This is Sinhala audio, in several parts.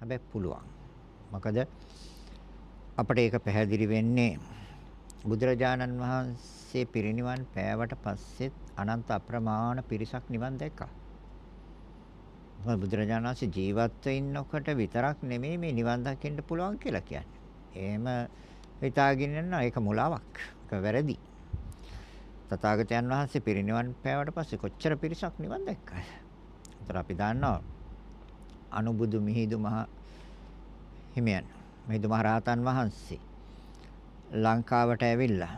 හැබැයි පුළුවන්. මොකද අපිට ඒක පැහැදිලි වෙන්නේ බුදුරජාණන් වහන්සේ පිරිනිවන් පෑවට පස්සෙත් අනන්ත අප්‍රමාණ පිරිසක් නිවන් දැක්කා. මොකද බුදුරජාණන් වහන්සේ ජීවත්ව ඉන්නකොට විතරක් නෙමෙයි මේ නිවන් දකින්න පුළුවන් කියලා කියන්නේ. එහෙම හිතාගෙන ඉන්නවා ඒක මුලාවක්. ඒක වැරදි. තථාගතයන් වහන්සේ පිරිනිවන් පෑවට පස්සේ කොච්චර පිරිසක් නිවන් දැක්කද? ඒතර අපි දන්නවා අනුබුදු මිහිඳු මහ හිමියන් මිහිඳු මහ රහතන් වහන්සේ ලංකාවට ඇවිල්ලා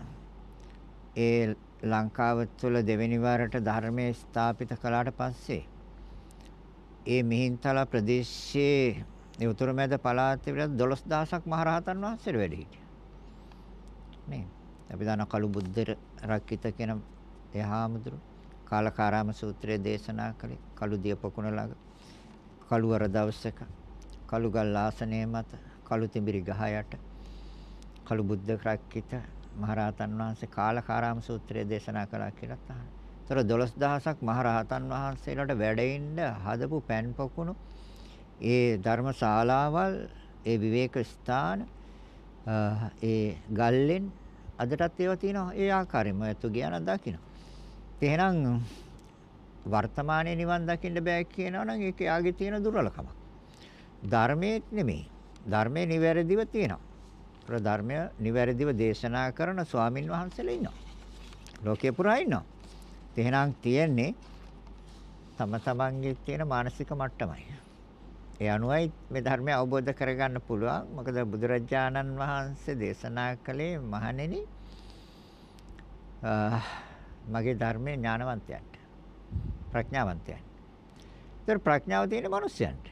ඒ ලංකාව තුළ දෙවෙනි වරට ධර්මයේ ස්ථාපිත කළාට පස්සේ ඒ මිහින්තල ප්‍රදේශයේ ඒ උතුරු මැද පළාතේ විතර 12000ක් මහරහතන් වහන්සේලා වැඩ හිටියා. නේ. අපි දන්න කළු බුද්ධ රක්කිත කියන එහාමුදුරු කාලකාරාම සූත්‍රයේ දේශනා කළේ කළු දිය පොකුණ ළඟ කළුවර දවසක කළුගල් ආසනයේ මත කළු තිඹිරි ගහ යට කළු බුද්ධ රක්කිත මහරහතන් වහන්සේ කාලකාරාම සූත්‍රයේ දේශනා කළා කියලා අහනවා. ඒතර 12000ක් මහරහතන් වහන්සේලාට වැඩෙන්න හදපු පෑන් පොකුණු ඒ ධර්මශාලාවල් ඒ විවේක ස්ථාන ඒ ගල්ලෙන් අදටත් ඒවා තියෙනවා ඒ ආකාරයෙන්ම ඇතු ගියා නම් දකින්න. එහෙනම් වර්තමානයේ නිවන් දකින්න බෑ කියනවා නම් ඒක යාගේ තියෙන දුර්වලකමක්. ධර්මයේ නෙමෙයි. ධර්මයේ නිවැරදිව තියෙනවා. ඒතර ධර්මය නිවැරදිව දේශනා කරන ස්වාමින් වහන්සේලා ඉන්නවා. ලෝකේ පුරා ඉන්නවා. එහෙනම් තියෙන්නේ තම තමන්ගේ තියෙන මානසික මට්ටමයි. ඒ අනුවයි මේ ධර්මය අවබෝධ කරගන්න පුළුවන්. මොකද බුදුරජාණන් වහන්සේ දේශනා කළේ මහණෙනි මගේ ධර්මයේ ඥානවන්තයන්ට ප්‍රඥාවන්තයන්ට. ඒතර ප්‍රඥාව තියෙන මිනිස්යන්ට.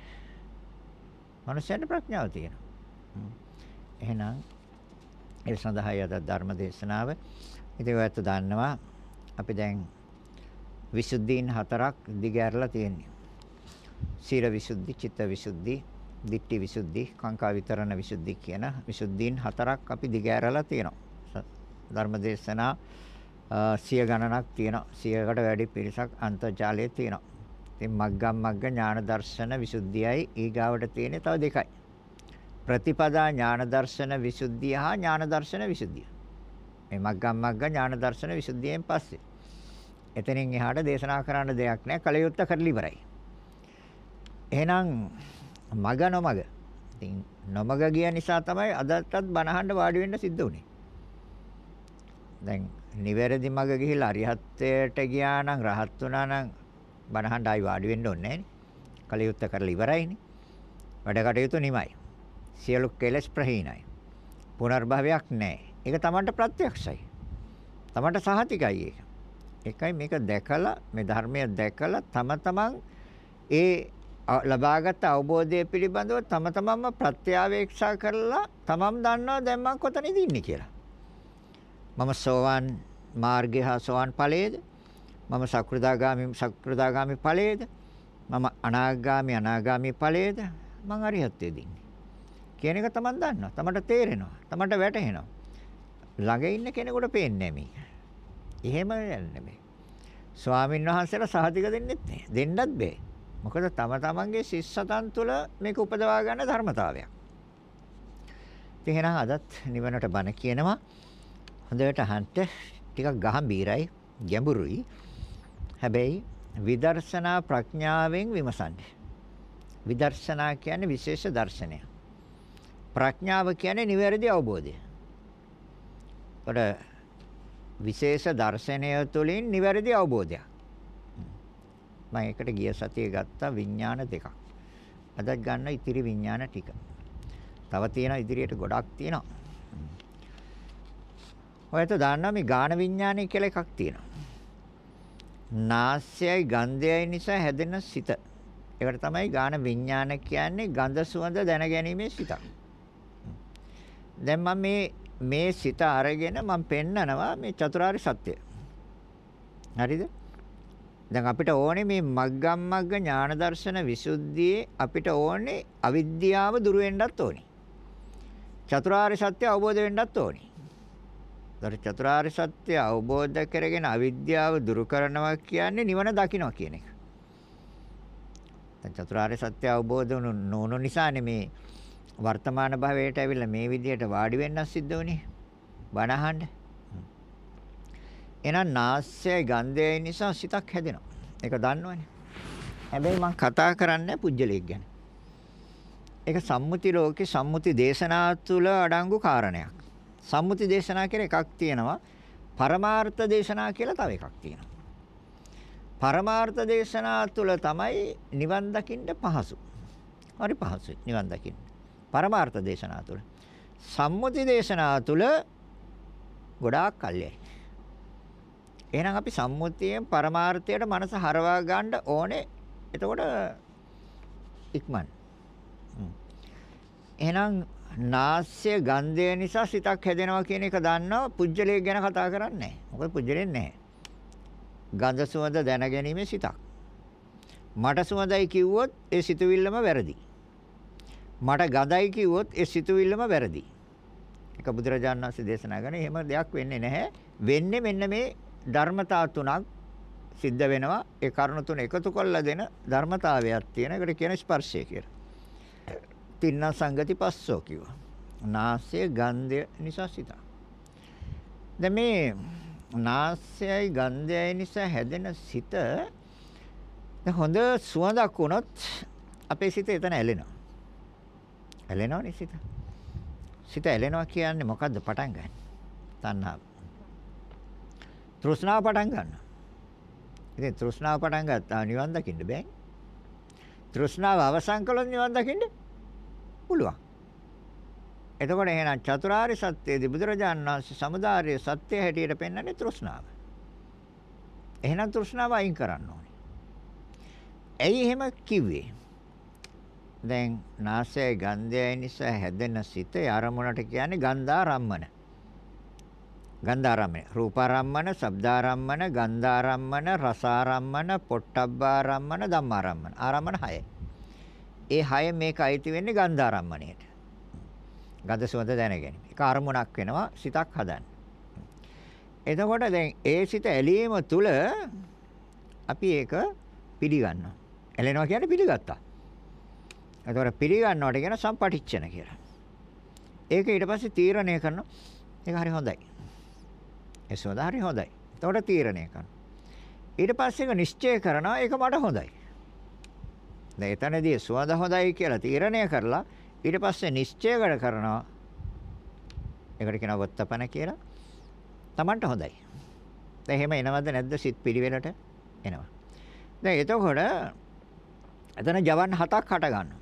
මිනිස්යන්ට ප්‍රඥාව තියෙනවා. එහෙනම් ඒ සඳහායි අද ධර්ම දේශනාව. ඉතින් ඔයත් දන්නවා අපි දැන් විසුද්ධීන් හතරක් දිගහැරලා තියෙනවා. සීල විසුද්ධි, චිත්ත විසුද්ධි, ditthi විසුද්ධි, කාංකා විතරණ විසුද්ධි කියන විසුද්ධීන් හතරක් අපි දිගහැරලා තියෙනවා. ධර්ම දේශනා සිය ගණනක් තියෙනවා. සියයකට වැඩි පිරිසක් අන්තර්ජාලයේ තියෙනවා. ඉතින් මග්ගම් මග්ග ඥාන දර්ශන විසුද්ධියයි ඊගාවට තියෙන්නේ තව දෙකයි. ප්‍රතිපදා ඥාන දර්ශන විසුද්ධිය හා ඥාන දර්ශන විසුද්ධිය. මේ මග්ගම් මග්ග ඥාන දර්ශන විසුද්ධියෙන් පස්සේ එතනින් එහාට දේශනා කරන්න දෙයක් නැහැ. කලියුත්ත කරලි ඉවරයි. එහෙනම් මග නොමග. ඉතින් නොමග ගිය නිසා තමයි අදටත් බණහන්න වාඩි වෙන්න සිද්ධ වුනේ. දැන් නිවැරදි මග ගිහිලා අරිහත්ත්වයට ගියා නම් රහත් වුණා නම් බණහන්න ආයි වාඩි වෙන්න ඕනේ නැහැ කලියුත්ත කරලා ඉවරයිනේ. වැඩ කටයුතු නිමයි. සියලු කෙලෙස් ප්‍රහීනයි. පුනර්භවයක් නැහැ. ඒක Tamanට ප්‍රත්‍යක්ෂයි. Tamanට සහතිකයි ඒක. ඒකයි මේක දැකලා මේ ධර්මය දැකලා තම තමන් ඒ ලබාගත් අවබෝධය පිළිබඳව තම තමන්ම ප්‍රත්‍යාවේක්ෂා කරලා තමන් දන්නවා දැන් මම කොතනද ඉන්නේ කියලා. මම සෝවාන් මාර්ගය හා සෝවාන් ඵලයේද? මම සක්‍ෘදාගාමි සක්‍ෘදාගාමි ඵලයේද? මම අනාගාමි අනාගාමි ඵලයේද? මං අරිහත්ත්වයේ දින්නේ. කියන එක තමන් දන්නවා. තමන්ට තේරෙනවා. තමන්ට වැටහෙනවා. ළඟ ඉන්න කෙනෙකුට පේන්නේ නැහැ මේක. එහෙම නෙමෙයි. ස්වාමීන් වහන්සේලා සහතික දෙන්නෙත් නෑ. දෙන්නත් බෑ. මොකද තම තමන්ගේ ශිෂ්‍යතන් තුළ මේක උපදවා ගන්න ධර්මතාවයක්. ඉතින් එහෙනම් අදත් නිවනට බණ කියනවා. හොඳට අහන්න ටිකක් ගහම්බීරයි, ගැඹුරුයි. හැබැයි විදර්ශනා ප්‍රඥාවෙන් විමසන්නේ. විදර්ශනා කියන්නේ විශේෂ දර්ශනය. ප්‍රඥාව කියන්නේ නිවැරදි අවබෝධය. ඒකට විශේෂ දර්ශනය තුළින් නිවැරදි අවබෝධයක්. මම ඒකට ගිය සතියේ ගත්ත විඥාන දෙකක්. අදත් ගන්න ඉතිරි විඥාන ටික. තව තියෙන ඉදිරියට ගොඩක් තියෙනවා. ඔයත් දන්නවා මේ ගාන විඥානය කියලා එකක් තියෙනවා. නාසයයි ගන්ධයයි නිසා හැදෙන සිත. ඒකට තමයි ගාන විඥාන කියන්නේ ගන්ධ සුවඳ දැනගැනීමේ සිතක්. දැන් මම මේ මේ සිත අරගෙන මම පෙන්නනවා මේ චතුරාර්ය සත්‍ය. හරිද? දැන් අපිට ඕනේ මේ මග්ගම් මග්ග ඥාන දර්ශන විසුද්ධියේ අපිට ඕනේ අවිද්‍යාව දුරු වෙන්නත් ඕනේ. චතුරාර්ය සත්‍ය අවබෝධ වෙන්නත් ඕනේ. දර චතුරාර්ය සත්‍ය අවබෝධ කරගෙන අවිද්‍යාව දුරු කරනවා කියන්නේ නිවන දකින්නවා කියන එක. දැන් චතුරාර්ය සත්‍ය අවබෝධ නොවුණු නිසානේ මේ වර්තමාන භවයට ඇවිල්ලා මේ විදිහට වාඩි වෙන්න සිද්ධ වුනේ. බණ අහන්න. එහෙනම් නාස්යයි ගන්ධයයි නිසා සිතක් හැදෙනවා. ඒක දන්නවනේ. හැබැයි මම කතා කරන්නේ පුජ්‍යලයක් ගැන. ඒක සම්මුති ලෝකේ සම්මුති දේශනා තුළ අඩංගු කාරණයක්. සම්මුති දේශනා කියලා එකක් තියෙනවා. පරමාර්ථ දේශනා කියලා තව එකක් තියෙනවා. පරමාර්ථ දේශනා තුළ තමයි නිවන් දකින්න පහසු. හරි පහසුයි නිවන් දකින්න. පරමාර්ථ දේශනා තුළ. සම්මුති දේශනා තුළ ගොඩාක් කල්යයි. එහෙනම් අපි සම්මුතියෙන් පරමාර්ථයට මනස හරවා ගන්න ඕනේ. එතකොට ඉක්මන්. එහෙනම් නාස්‍ය ගන්ධය නිසා සිතක් හැදෙනවා කියන එක දන්නවා පුජ්‍යලයේ ගැන කතා කරන්නේ නැහැ. මොකද පුජ්‍යලෙන් නැහැ. ගන්ධ සුවඳ දැනගැනීමේ සිතක්. මට සුවඳයි කිව්වොත් ඒ සිතුවිල්ලම වැරදි. මට ගඳයි කිව්වොත් ඒ සිතුවිල්ලම වැරදි. ඒක බුදුරජාණන් වහන්සේ දේශනා කරන එහෙම දෙයක් වෙන්නේ නැහැ. වෙන්නේ මෙන්න මේ ධර්මතා තුනක් සිද්ධ වෙනවා. ඒ කරුණු තුන එකතු කරලා දෙන ධර්මතාවයක් තියෙන. ඒකට කියන ස්පර්ශය කියලා. තින්න සංගති පස්සෝ කිව්වා. නාසය ගන්ධය නිසා සිත. දැන් මේ නාසයයි ගන්ධයයි නිසා හැදෙන සිත දැන් හොඳ සුවඳක් වුණොත් අපේ සිත එතන ඇලෙනවා. ඇලෙනවනේ සිත. සිත ඇලෙනවා කියන්නේ මොකද්ද පටන් ගන්න? තණ්හාව. තෘෂ්ණාව පටන් ගන්නවා. ඉතින් තෘෂ්ණාව පටන් ගත්තා නිවන් දකින්න බෑ. තෘෂ්ණාව අවසන් කළොත් නිවන් දකින්න පුළුවන්. එතකොට එහෙනම් චතුරාර්ය සත්‍යයේදී බුදුරජාණන් වහන්සේ සමුදාය සත්‍ය හැටියට පෙන්වන්නේ තෘෂ්ණාව. එහෙනම් තෘෂ්ණාව අයින් කරන්න ඕනේ. ඇයි එහෙම කිව්වේ? දැන් නාසය ගන්ධය නිසා හැදෙන සිත ආරමුණට කියන්නේ ගන්ධාරම්මන. ගන්ධාරම්මන, රූපාරම්මන, ශබ්දාරම්මන, ගන්ධාරම්මන, රසාරම්මන, පොට්ටබ්බාරම්මන, ධම්මාරම්මන. ආරම්මන 6. ඒ 6 මේක අයිති වෙන්නේ ගන්ධාරම්මණයට. ගඳ සුවඳ දැනගැනීම. ඒක අරමුණක් වෙනවා සිතක් හදන්න. එතකොට දැන් ඒ සිත ඇලීම තුල අපි ඒක පිළිගන්නවා. ඇලෙනවා කියන්නේ පිළිගත්තා. එතකොට පිළිගන්නවට කියන සම්පටිච්ඡන කියලා. ඒක ඊට පස්සේ තීරණය කරනවා. ඒක හරි හොඳයි. ඒ සුවඳ හරි හොඳයි. එතකොට තීරණය කරනවා. ඊට පස්සේ ඒක නිශ්චය කරනවා ඒක මට හොඳයි. දැන් එතනදී සුවඳ හොඳයි කියලා තීරණය කරලා ඊට පස්සේ නිශ්චය කරනවා. ඒකට කියනවා වත්තපන කියලා. Tamanට හොඳයි. දැන් එහෙම එනවද නැද්ද සිත් පිළිවෙලට? එනවා. දැන් එතකොට එතන ජවන් හතක් හට ගන්නවා.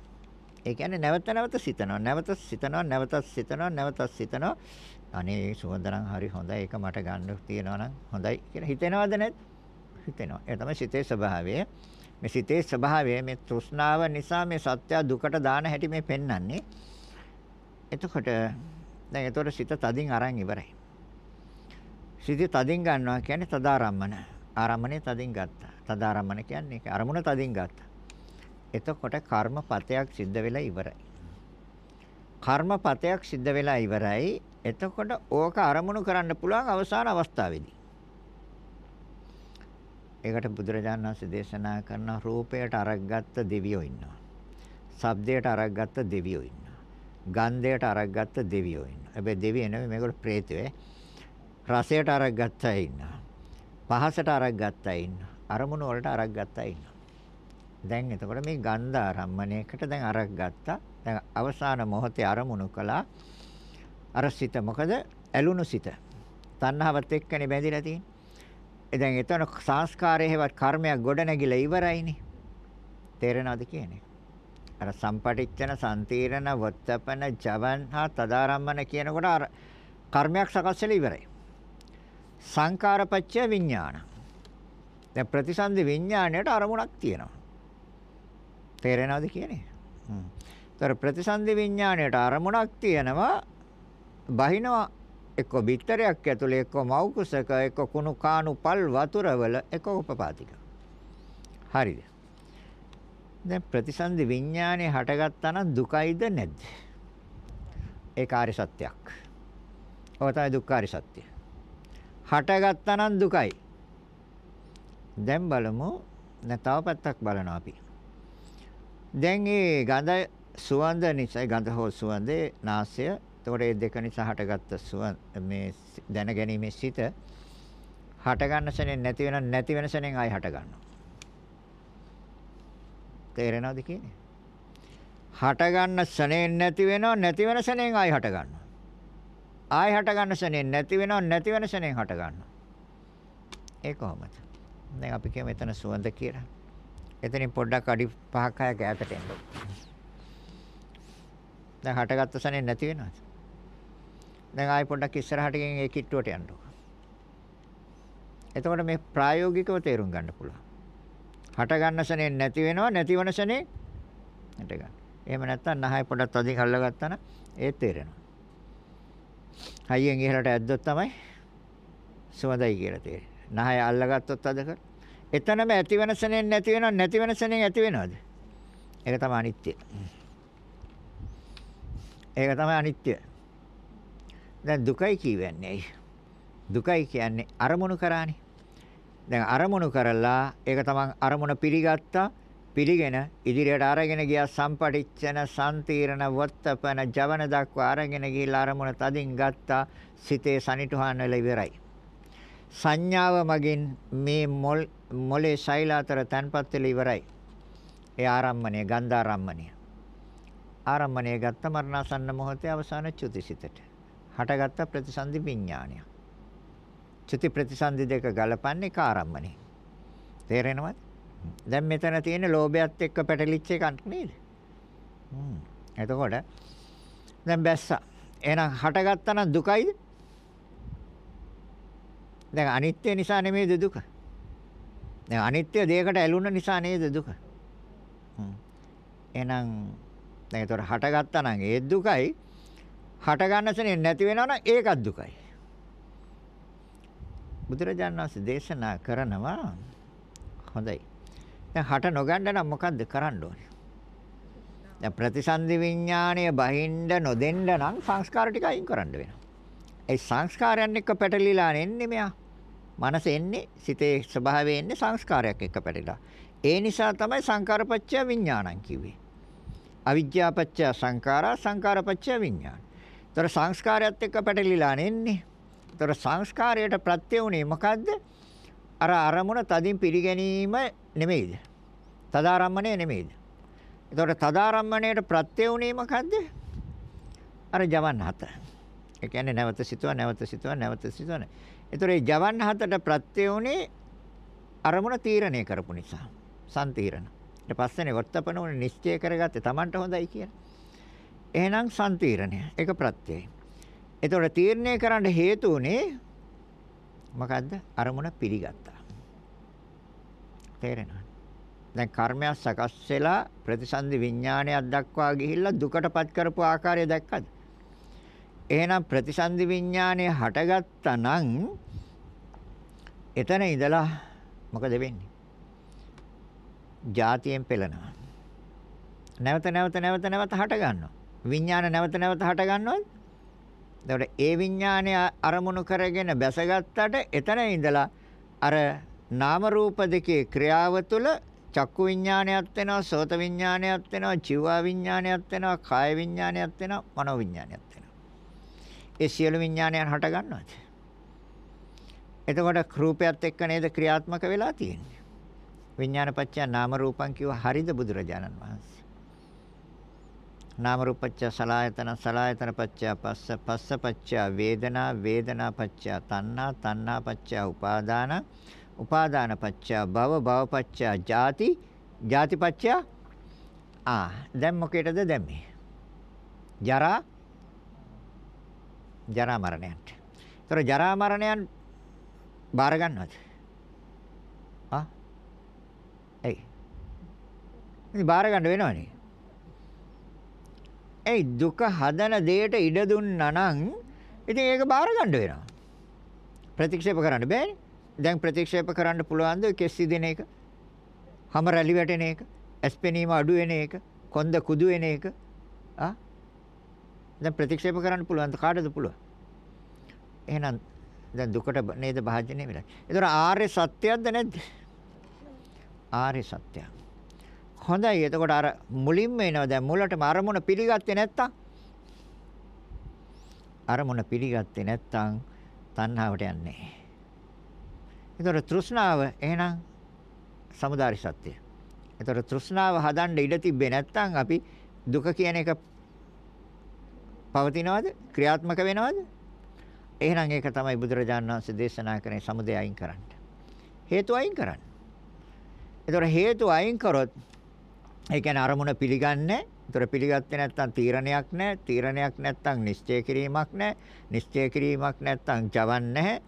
ඒ කියන්නේ නැවත නැවත සිතනවා. නැවත සිතනවා, නැවතත් සිතනවා, නැවතත් සිතනවා. අනේ සුවඳනම් හරි හොඳයි. ඒක මට ගන්න තියෙනවා නම් හොඳයි කියලා හිතෙනවද නැද්ද? හිතෙනවා. ඒ තමයි සිතේ ස්වභාවය. මේ සිතේ ස්වභාවය මේ තෘෂ්ණාව නිසා මේ සත්‍ය දුකට දාන හැටි මේ පෙන්වන්නේ. එතකොට දැන් එතකොට සිත තදින් අරන් ඉවරයි. සිත තදින් ගන්නවා කියන්නේ තදාරම්මන. ආරම්මනේ තදින් ගත්තා. තදාරම්මන කියන්නේ ඒක අරමුණ තදින් ගත්තා. එතකොට කර්මපතයක් සිද්ධ වෙලා ඉවරයි. කර්මපතයක් සිද්ධ වෙලා ඉවරයි. එතකොට ඕක අරමුණු කරන්න පුළුවන් අවසාන අවස්ථාවේදී. ඒකට බුදුරජාණන් වහන්සේ දේශනා කරන රූපයට අරගත්ත දෙවියෝ ඉන්නවා. ශබ්දයට අරගත්ත දෙවියෝ ඉන්නවා. ගන්ධයට අරගත්ත දෙවියෝ ඉන්නවා. හැබැයි දෙවියෝ නෙවෙයි මේකට ප්‍රේතයෝ. රසයට අරගත්ත අය ඉන්නවා. පහසට අරගත්ත අය ඉන්නවා. අරමුණු වලට අරගත්ත අය ඉන්නවා. දැන් එතකොට මේ ගන්ධ ආරම්මණයකට දැන් අරක් ගත්තා. දැන් අවසාන මොහොතේ අරමුණු කළා. අර සිත මොකද? ඇලුණු සිත. තණ්හාවත් එක්කනේ බැඳිලා තියෙන්නේ. Eh, දැන් එතන සංස්කාරයේ හේවත් කර්මයක් ගොඩ නැගිලා ඉවරයිනේ. තේරෙනවද කියන්නේ? අර සම්පටිච්ඡන සම්තීරණ වත්තපන ජවන් හා තදාරම්මන කියනකොට අර කර්මයක් සකස් වෙලා ඉවරයි. සංකාරපච්චය විඥාන. දැන් ප්‍රතිසන්දි විඥාණයට අරමුණක් තියෙනවා. තේරෙනවද කියන්නේ? හ්ම්. ତර ප්‍රතිසන්දි විඥාණයට අරමුණක් තියෙනවා බහිනවා එක්ක බිත්තරයක් ඇතුලේ එක්ක මව් කුසක එක්ක කුණු කාණු පල් වතුරවල එක්ක උපපාතික. හරිද? දැන් ප්‍රතිසන්දි විඥානේ හටගත්තා නම් දුකයිද නැද්ද? ඒ කාර්ය සත්‍යයක්. ඔය තමයි දුක්ඛාරි සත්‍ය. හටගත්තා නම් දුකයි. දැන් බලමු නැ තව පැත්තක් බලනවා අපි. දැන් මේ ගඳ සුවඳ නිසා ගඳ හෝ සුවඳේ නාසය එතකොට මේ දෙක නිසා හටගත්ත සුවඳ මේ දැන ගැනීමේ සිත හට ගන්න සෙනෙන් නැති වෙන නැති වෙන සෙනෙන් ආයි හට ගන්නවා. තේරෙනවද කියන්නේ? හට ගන්න සෙනෙන් නැති වෙනව නැති වෙන සෙනෙන් ආයි හට ගන්නවා. ආයි හට ගන්න සෙනෙන් නැති වෙනව නැති වෙන සෙනෙන් හට ගන්නවා. ඒ කොහොමද? දැන් අපි කියමු එතන සුවඳ කියලා. එතනින් පොඩ්ඩක් අඩි 5ක් 6ක් ඈතට එන්න. දැන් හටගත්ත සෙනෙන් නැති වෙනවද? දැන් ආයි පොඩ්ඩක් ඉස්සරහට ගෙන් ඒ කිට්ටුවට යන්න. එතකොට මේ ප්‍රායෝගිකව තේරුම් ගන්න පුළුවන්. හට ගන්න සෙනෙන් නැති වෙනවා නැති වෙන සෙනෙන් හට ගන්න. එහෙම නැත්නම් නහය පොඩක් තදින් අල්ලගත්තා නම් ඒත් තේරෙනවා. හයියෙන් ඉහළට ඇද්දොත් තමයි සුවඳයි කියලා තේරෙන්නේ. නහය අල්ලගත්තොත් අද කර. එතනම ඇති වෙන සෙනෙන් නැති වෙනව නැති වෙන සෙනෙන් ඇති වෙනවද? ඒක තමයි අනිත්‍ය. ඒක තමයි අනිත්‍ය. දැන් දුකයි කියවන්නේ ඇයි? දුකයි කියන්නේ අරමුණු කරානේ. දැන් අරමුණු කරලා ඒක තමන් අරමුණ පිළිගත්තා පිළිගෙන ඉදිරියට අරගෙන ගියා සම්පටිච්ඡන සම්තීරණ වත්තපන ජවන දක්වා අරගෙන ගිහිල්ලා අරමුණ තදින් ගත්තා සිතේ සනිටුහන් වෙලා ඉවරයි. සංඥාව මගින් මේ මොල් මොලේ ශෛල අතර තන්පත් වෙලා ඉවරයි. ඒ ආරම්මණය ගන්ධාරම්මණය. ආරම්මණය ගත්ත මරණාසන්න මොහොතේ අවසාන චුතිසිතට. හටගත්ත ප්‍රතිසන්දි විඥානය. චුති ප්‍රතිසන්දි දෙක ගලපන්නේ කාරම්මනේ. තේරෙනවද? දැන් මෙතන තියෙන ලෝභයත් එක්ක පැටලිච්ච එකක් නේද? හ්ම්. එතකොට දැන් බැස්සා. එහෙනම් හටගත්තා නම් දුකයිද? දැන් අනිත්‍ය නිසා නෙමෙයිද දුක? දැන් අනිත්‍ය දෙයකට ඇලුන නිසා නේද දුක? හ්ම්. එහෙනම් දැන් ඒතර හටගත්තා නම් ඒ දුකයි. හට ගන්න සෙනෙ නැති වෙනවා නම් ඒකත් දුකයි. බුදුරජාණන් වහන්සේ දේශනා කරනවා හොඳයි. දැන් හට නොගන්න නම් මොකද්ද කරන්න ඕනේ? දැන් ප්‍රතිසන්දි විඥාණය බහින්න නොදෙන්න නම් සංස්කාර ටික අයින් කරන්න වෙනවා. ඒ සංස්කාරයන් එක්ක පැටලිලා එන්නේ මෙයා. මනස එන්නේ සිතේ ස්වභාවය එන්නේ සංස්කාරයක් එක්ක පැටලිලා. ඒ නිසා තමයි සංකාරපච්චය විඥානං කිව්වේ. අවිජ්ජාපච්චය සංඛාරා සංකාරපච්චය විඥාන. ତොර සංස්කාරයත් එක්ක පැටලිලා නෙන්නේ. ତොර සංස්කාරයට ප්‍රත්‍ය උනේ මොකද්ද? අර අරමුණ තදින් පිළිගැනීම නෙමෙයිද? තදාරම්මණය නෙමෙයිද? එතකොට තදාරම්මණයට ප්‍රත්‍ය උනේ මොකද්ද? අර ජවන් හත. ඒ කියන්නේ නැවත සිතුවා නැවත සිතුවා නැවත සිතුවා. එතකොට මේ ජවන් හතට ප්‍රත්‍ය උනේ අරමුණ තීරණය කරපු නිසා. සම්තීරණ. ඊට පස්සේනේ වර්තපන උනේ නිශ්චය කරගත්තේ Tamanට හොඳයි කියලා. එහෙනම් සම්තීරණය. ඒක ප්‍රත්‍යයයි. එතකොට තීරණය කරන්න හේතු උනේ මොකද්ද? අරමුණ පිළිගත්තා. තේරෙනවද? දැන් කර්මයක් සකස් වෙලා ප්‍රතිසන්දි විඥානයක් දක්වා ගිහිල්ලා දුකටපත් කරපු ආකාරය දැක්කද? එහෙනම් ප්‍රතිසන්දි විඥානය හටගත්තා නම් එතන ඉඳලා මොකද වෙන්නේ? ಜಾතියෙන් පෙළනවා. නැවත නැවත නැවත නැවත හට ගන්නවා. විඥාන නැවත නැවත හට ගන්නවද? එතකොට ඒ විඥානය අරමුණු කරගෙන බැසගත්තට එතන ඉඳලා අර නාම රූප දෙකේ ක්‍රියාව තුළ චක්කු විඥානයක් වෙනවා සෝත විඥානයක් වෙනවා ජීවා විඥානයක් වෙනවා කාය විඥානයක් වෙනවා මනෝ විඥානයක් වෙනවා. ඒ සියලු විඥානයන් හට ගන්නවද එතකොට රූපයත් එක්ක නේද ක්‍රියාත්මක වෙලා තියෙන්නේ? විඥානපච්චය නාම රූපං කිව්ව හරිද බුදුරජාණන් වහන්සේ? නාම රූපච්ච සලායතන සලායතන පච්චය පස්ස පස්ස පච්චය වේදනා වේදනා පච්චය තණ්හා තණ්හා පච්චය උපාදාන උපාදාන පච්චය භව භව පච්චය ජාති ජාති පච්චය ආ දැන් මොකේද දැම්මේ ජරා ජරා මරණයන්ට. ඒතර ජරා මරණයන් බාර ගන්නවද? ආ? එයි. ඉතින් බාර ගන්න වෙනවනේ. ඒ දුක හදන දෙයට ඉඩ දුන්නා නම් ඉතින් ඒක බාර ගන්න වෙනවා. ප්‍රතික්ෂේප කරන්න බෑනේ. දැන් ප්‍රතික්ෂේප කරන්න පුළුවන්ද කෙස්සි දෙන එක? හැම රැලි වැටෙන එක, ඇස්පෙනීම අඩු වෙන එක, කොන්ද කුදු වෙන එක. ආ? දැන් ප්‍රතික්ෂේප කරන්න පුළුවන්ද කාටද පුළුවන්? එහෙනම් දැන් දුකට නේද භාජනය වෙලා. ඒතර ආර්ය සත්‍යයක්ද නැද්ද? ආර්ය සත්‍යයක්. හොඳයි. එතකොට අර මුලින්ම එනවා දැන් මුලටම අරමුණ පිළිගත්තේ නැත්තම් අරමුණ පිළිගත්තේ නැත්තම් තණ්හාවට යන්නේ. එතකොට තෘෂ්ණාව එහෙනම් samudāri සත්‍යය. එතකොට තෘෂ්ණාව හදන්න ඉඩ තිබ්බේ නැත්තම් අපි දුක කියන එක පවතිනවද? ක්‍රියාත්මක වෙනවද? එහෙනම් ඒක තමයි බුදුරජාණන් වහන්සේ දේශනා කරන්නේ සමුදය අයින් කරන්න. හේතු අයින් කරන්න. ඒතර හේතු අයින් කරොත් ඒ කියන්නේ අරමුණ පිළිගන්නේ. ඒතර පිළිගත්තේ නැත්නම් තීරණයක් නැහැ. තීරණයක් නැත්නම් නිශ්චය කිරීමක් නැහැ. නිශ්චය කිරීමක් නැත්නම් ජවන් නැහැ.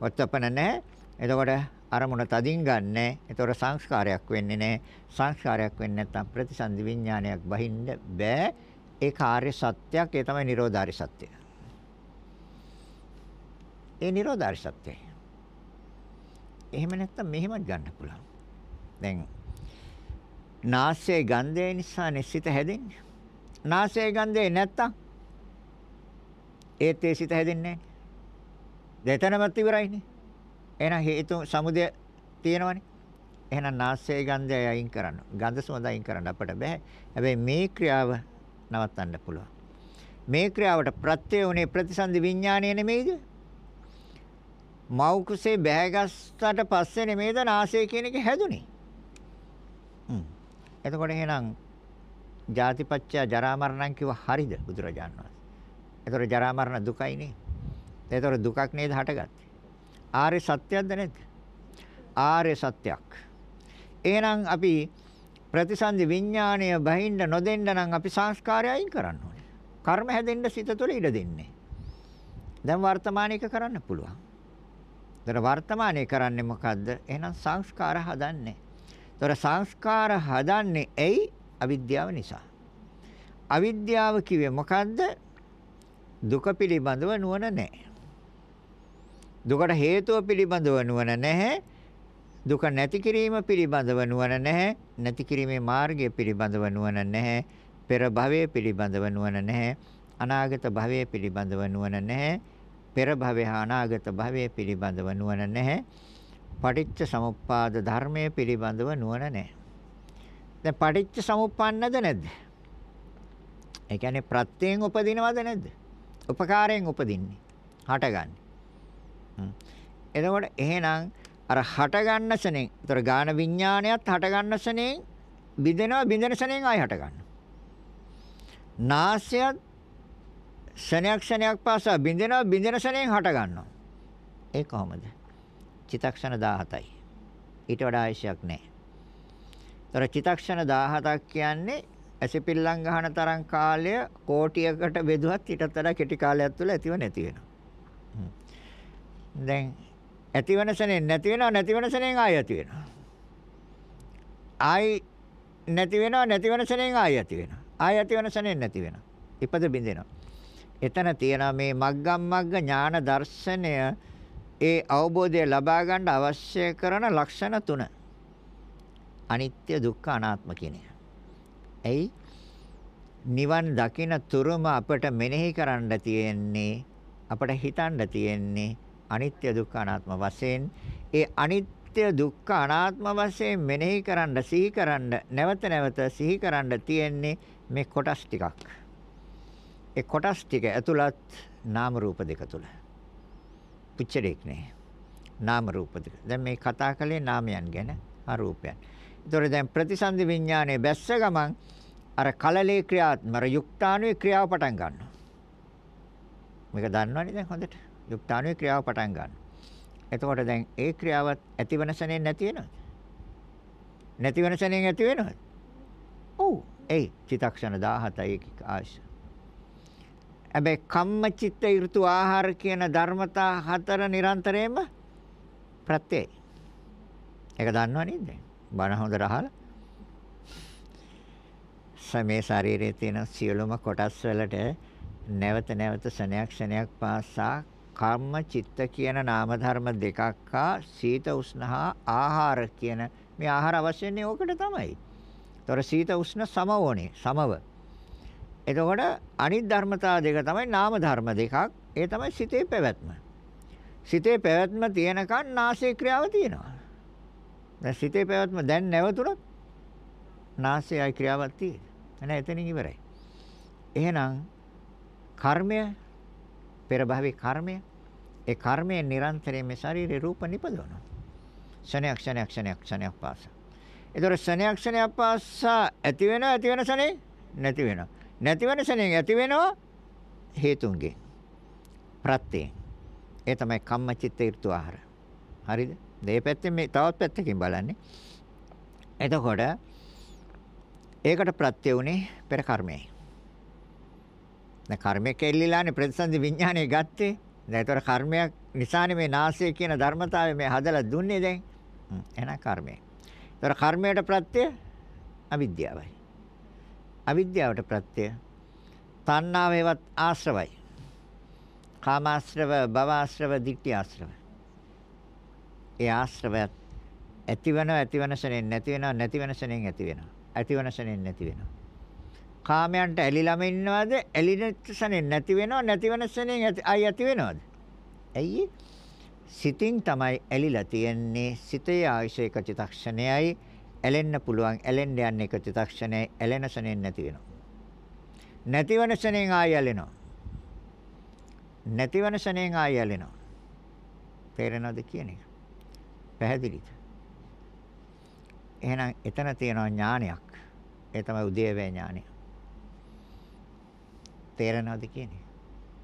වත්තපන නැහැ. එතකොට අරමුණ තදින් ගන්නෑ. ඒතර සංස්කාරයක් වෙන්නේ නැහැ. සංස්කාරයක් වෙන්නේ නැත්නම් ප්‍රතිසන්දි විඥානයක් බහින්න බෑ. ඒ කාර්ය සත්‍යයක් ඒ තමයි නිරෝධාරි සත්‍යය. ඒ නිරෝධාරි සත්‍යය. එහෙම නැත්නම් මෙහෙමත් ගන්න පුළුවන්. දැන් නාසයේ ගන්ධය නිසා නිසිත හැදෙන්නේ. නාසයේ ගන්ධය නැත්තම් ඒත් ඒ සිත හැදෙන්නේ නැහැ. දෙතනමත් ඉවරයිනේ. එහෙනම් හේතු සමුදය තියෙනවනේ. එහෙනම් නාසයේ ගන්ධය අයින් කරන්න. ගන්ධ සුවඳ අයින් කරන්න අපට බෑ. හැබැයි මේ ක්‍රියාව නවත්තන්න පුළුවන්. මේ ක්‍රියාවට ප්‍රත්‍ය උනේ ප්‍රතිසන්දි විඥානය නෙමෙයිද? මව් කුසේ බෑගස්සට පස්සේ නෙමෙයිද නාසය කියන එක හැදුනේ. හ්ම්. එතකොට එහෙනම් ජාතිපච්චය ජරා මරණම් කිව්ව හරිද බුදුරජාණන් වහන්සේ. එතකොට ජරා මරණ දුකයිනේ. එතකොට දුකක් නේද හටගත්තේ. ආර්ය සත්‍යයක්ද නැද්ද? ආර්ය සත්‍යයක්. එහෙනම් අපි ප්‍රතිසන්දි විඥාණය බහින්න නොදෙන්න නම් අපි සංස්කාරය අයින් කරන්න ඕනේ. කර්ම හැදෙන්න සිත තුළ ඉඩ දෙන්නේ. දැන් වර්තමානික කරන්න පුළුවන්. ඒතර වර්තමානයේ කරන්නේ මොකද්ද? එහෙනම් සංස්කාර හදන්නේ. ඒතර සංස්කාර හදන්නේ ඇයි? අවිද්‍යාව නිසා. අවිද්‍යාව කිව්වේ මොකද්ද? දුක පිළිබඳව නුවණ නැහැ. දුකට හේතුව පිළිබඳව නුවණ නැහැ. දුක නැති කිරීම පිළිබඳව නුවණ නැහැ. නැති කිරීමේ මාර්ගය පිළිබඳව නුවණ නැහැ. පෙර භවයේ පිළිබඳව නුවණ නැහැ. අනාගත භවයේ පිළිබඳව නුවණ නැහැ. පෙර භවය හා අනාගත භවයේ පිළිබඳව නුවණ නැහැ. පටිච්ච සමුප්පාද ධර්මයේ පිළිබඳව නුවණ නැහැ. දැන් පටිච්ච සමුප්පන්නද නැද්ද? ඒ කියන්නේ ප්‍රත්‍යයෙන් උපදිනවද නැද්ද? උපකාරයෙන් උපදින්නේ. හටගන්නේ. එතකොට එහෙනම් අර හට ගන්න සනෙන්, ඒතර ගාන විඥානයත් හට ගන්න සනෙන් බිඳෙනවා බිඳෙන සනෙන් ආයි හට ගන්නවා. නාසයත් ශනයක් ශනයක් පාසා බින්දෙනවා බින්දෙන ශනයෙන් හට ගන්නවා. ඒ කොහොමද? චිතක්ෂණ 17යි. ඊට වඩා ආයශයක් නැහැ. ତොර චිතක්ෂණ 17ක් කියන්නේ ඇසිපිල්ලම් ගහන තරම් කාලය කෝටියකට බෙදුවත් ඊටත් වඩා කෙටි කාලයක් තුළ ඇතිව නැති වෙනවා. දැන් ඇතිවන ශනේ නැති වෙනවා නැති වෙන ශනේ ආය ඇති වෙනවා. ආයි නැති වෙනවා නැති වෙන ශනේ ආය ඇති වෙනවා. ආය ඇති වෙන ශනේ නැති වෙනවා. ඉපද බින්දෙනවා. එතන තියෙනවා මේ මග්ගම් මග්ග ඥාන දර්ශනය ඒ අවබෝධය ලබා ගන්න අවශ්‍ය කරන ලක්ෂණ තුන. අනිත්‍ය දුක්ඛ අනාත්ම කියන ඇයි නිවන් දකින තුරුම අපට මෙනෙහි කරන්න තියෙන්නේ අපට හිතන්න තියෙන්නේ අනිත්‍ය දුක්ඛ අනාත්ම වශයෙන් ඒ අනිත්‍ය දුක්ඛ අනාත්ම වශයෙන් මෙනෙහි කරන්න සිහි කරන්න නැවත නැවත සිහි කරන්න තියෙන්නේ මේ කොටස් ටිකක් ඒ කොටස් ටික ඇතුළත් නාම රූප දෙක තුල. පිච්චරෙක් නේ. නාම රූප දෙක. දැන් මේ කතා කළේ නාමයන් ගැන අරූපයන්. ඒතොර දැන් ප්‍රතිසන්දි විඥානයේ බැස්ස ගමන් අර කලලේ ක්‍රියාත්මක යුක්තාණුවේ ක්‍රියාව පටන් ගන්නවා. මේක දන්නවනේ දැන් හොඳට. යුක්තාණුවේ ක්‍රියාව පටන් ගන්නවා. එතකොට දැන් ඒ ක්‍රියාවත් ඇතිවන සෙනෙන් නැති වෙනවද? නැති වෙන සෙනෙන් ඇති වෙනවද? ඔව්. ඒ චිතක්ෂණ 17 ආශ. හැබැයි කම්ම චිත්ත ඍතු ආහාර කියන ධර්මතා හතර නිරන්තරයෙන්ම ප්‍රත්‍යයයි. ඒක දන්නව නේද? බණ හොඳට අහලා. සමේ ශරීරයේ තියෙන සියලුම කොටස් වලට නැවත නැවත ශනයක් ශනයක් පාසා කම්ම චිත්ත කියන නාම ධර්ම දෙකක් හා සීත උෂ්ණ හා ආහාර කියන මේ ආහාර අවශ්‍යන්නේ ඕකට තමයි. ତොර සීත උෂ්ණ සම ඕනේ සමව. එතකොට අනිත් ධර්මතා දෙක තමයි නාම ධර්ම දෙකක්. ඒ තමයි සිතේ පැවැත්ම. සිතේ පැවැත්ම තියෙනකන් නාසයේ ක්‍රියාව තියෙනවා. දැන් සිතේ පැවැත්ම දැන් නැවතුනොත් නාසයයි ක්‍රියාවක් තියෙන්නේ. එහෙනම් එතනින් ඉවරයි. එහෙනම් කර්මය පෙර භවයේ කර්මය ඒ කර්මයේ නිරන්තරයෙන් මේ ශරීරේ රූප නිපදවනවා. ක්ෂණයක් ක්ෂණයක් ක්ෂණයක් ක්ෂණයක් පාස. ඒතර ක්ෂණයක් ක්ෂණයක් පාස ඇති වෙනවා ඇති වෙන ශනේ නැති වෙනවා. නැති වෙන ශනේ ඇති වෙනවා හේතුන්ගෙන්. ප්‍රත්‍යයෙන්. ඒ තමයි කම්මචිත්ත ඍතු ආහාර. හරිද? මේ පැත්තෙන් මේ තවත් පැත්තකින් බලන්නේ. එතකොට ඒකට ප්‍රත්‍ය උනේ පෙර කර්මයයි. දැන් කර්මයක් එල්ලිලානේ ප්‍රතිසන්දි විඥානය ගත්තේ. දැන් ඒතර කර්මයක් නිසානේ මේ නාසය කියන ධර්මතාවය මේ හදලා දුන්නේ දැන්. එහෙනම් කර්මය. ඒතර කර්මයට ප්‍රත්‍ය අවිද්‍යාවයි. අවිද්‍යාවට ප්‍රත්‍ය තණ්හාවේවත් ආශ්‍රවයි. කාමාශ්‍රව, භවආශ්‍රව, ditthිආශ්‍රව. ඒ ආශ්‍රවයත් ඇතිවන ඇතිවන ශරෙන් නැති වෙනවා නැති වෙන ශරෙන් ඇති වෙනවා. ඇතිවන ශරෙන් නැති වෙනවා. කාමයන්ට ඇලිලාම ඉන්නවද? ඇලින ශරෙන් නැති වෙනවා නැතිවන ශරෙන් අයි ඇති වෙනවද? ඇයි සිතින් තමයි ඇලිලා තියෙන්නේ. සිතේ ආයශ එක චිතක්ෂණයයි ඇලෙන්න පුළුවන්. ඇලෙන්න යන්නේ එක චිතක්ෂණයයි ඇලෙන ශරෙන් නැති වෙනවා. නැතිවන ශරෙන් ආයි ඇලෙනවා. නැතිවන ශරෙන් ආයි ඇලෙනවා. තේරෙනවද කියන එක? පැහැදිලිද? එහෙනම් එතන තියෙනවා ඥානයක්. ඒ තමයි උදේවැය ඥානය. තේරෙනවද කියන්නේ?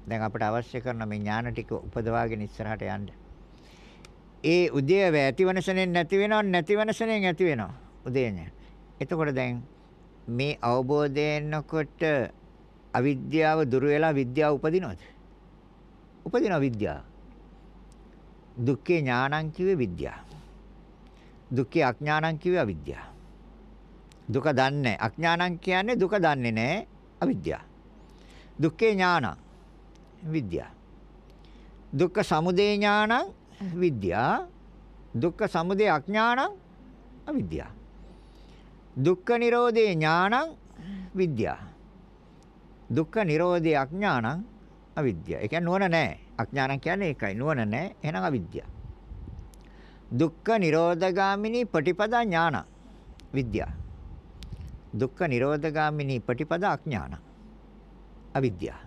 දැන් අපිට අවශ්‍ය කරන මේ ඥාන ටික උපදවාගෙන ඉස්සරහට යන්න. ඒ උදේවැය ඇතිවනසනෙන් නැති වෙනව නැතිවනසනෙන් ඇති වෙනවා. උදේඥ. එතකොට දැන් මේ අවබෝධය එනකොට අවිද්‍යාව දුර වෙලා විද්‍යාව උපදිනවද? උපදිනවා විද්‍යාව. දුක්ඛේ ඥානං කිව්වේ විද්‍යාව. දුක්ඛේ අඥානං කිව්වේ අවිද්‍යාව. දුක දන්නේ අඥානං කියන්නේ දුක දන්නේ නැහැ අවිද්‍යාව. දුක්ඛේ ඥානං විද්‍යාව. දුක්ඛ සමුදය ඥානං විද්‍යාව. දුක්ඛ සමුදය අඥානං අවිද්‍යාව. දුක්ඛ නිරෝධේ ඥානං විද්‍යාව. දුක්ඛ නිරෝධේ අඥානං අවිද්‍යාව. ඒ කියන්නේ නුවණ නැහැ. අඥානං කියන්නේ ඒකයි. නුවණ නැහැ. එහෙනම් අවිද්‍යාව. දුක්ඛ නිරෝධගාමිනී පටිපදා ඥාන විද්‍යාව. දුක්ඛ නිරෝධගාමිනී පටිපදා අඥාන අවිද්‍යාව.